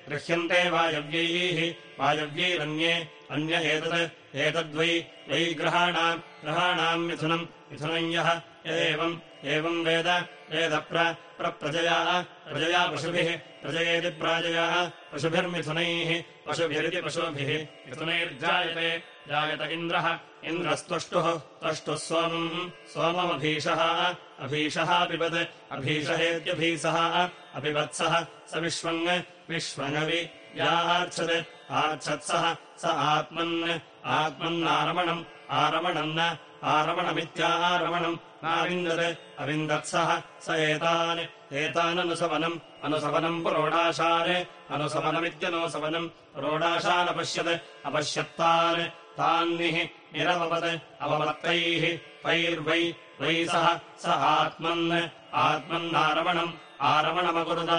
गृह्यन्ते वायव्यैः, वायव्यैरन्ये, अन्य एतत्, एतद्वै, वै ग्रहाणाम् ग्रहाणाम् मिथुनम् मिथुनम् यः एवम् एवम् वेद वेदप्रजया प्रजया पशुभिः, प्रजयेति प्राजया, पशुभिर्मिथुनैः, पशुभिरिति पशुभिः, मिथुनैर्जायते। जायत इन्द्रः। इन्द्रस्त्वष्टुः। त्वष्टुः सोमम्। सोममभीषः। अभीषः पिबत्। अभीषहेत्यभीसः अपिबत्सः। स विश्वङ्। विश्वङवि यार्च्छत् आर्च्छत्सः स। आत्मन्। आत्मन्नारमणम् आरमणम् न। आरमणमित्यारमणम् नाविन्दत् अविन्दत्सः स। एतान्। एताननुसवनम्। अनुसवनम् पुरोडाशान्। अनुसवनमित्यनुसवनम्। पुरोडाशानपश्यत् अपश्यत्तान् तान्निः निरवपत् अवमत्तैः तैर्वै वै सः स आत्मन् आत्मन्नारमणम् आरमणमकुरुत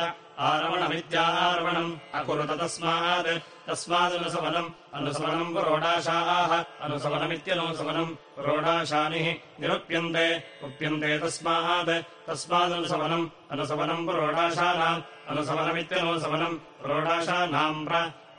आरमणमित्यारमणम् अकुरुत तस्मात् तस्मादनुसवनम् अनुसवनम् पुरोडाशाः अनुसवनमित्यनुसवनम् पुरोडाशानिः निरुप्यन्ते उप्यन्ते तस्मात् तस्मादनुसवनम् अनुसवनम् पुरोडाशानाम् अनुसवनमित्यनुसवनम् पुरोडाशानाम्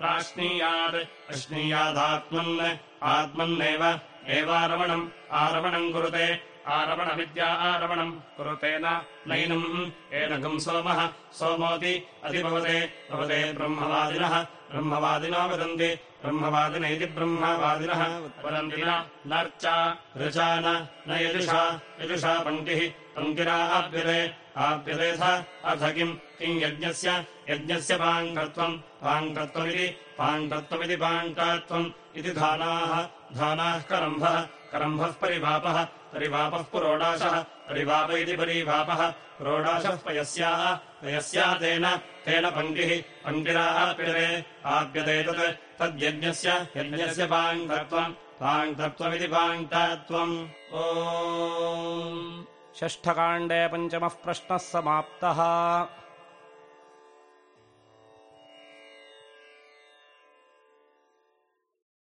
प्राश्नीयात् अश्नीयादात्मन् आत्मन्नेव एवारमणम् आरमणम् कुरुते। आरमणमिद्या आरमणम् कुरुतेन नैनम्। एनकम् सोमः सोमोति अधिभवते। भवते ब्रह्मवादिनः ब्रह्मवादिनो वदन्ति। ब्रह्मवादिन इति ब्रह्मवादिनः वदन्ति नर्चा ऋचा न यजुषा यजुषा पङ्क्तिः पङ्क्तिरा आप्यते। आप्यतेऽथ अथ किम्? किम् यज्ञस्य? यज्ञस्य पाङ्कत्वम्। पाङ्कत्वमिति पाङ्कत्वमिति पाङ्कात्वम् इति धानाः। धानाः करम्भः। करम्भः परिवापः। परिवापः पुरोडाशः। परिवाप इति परिवापः। पुरोडाशः पयस्याः। पयस्या तेन। तेन पङ्क्तिः। पङ्क्तिराप्यते आप्यते। तत्। तद्यज्ञस्य। यज्ञस्य पाङ्क्तत्वम्। पाङ्क्तत्वमिति पाङ्क्तत्वम्। ओ षष्ठकाण्डे पञ्चमः प्रश्नः समाप्तः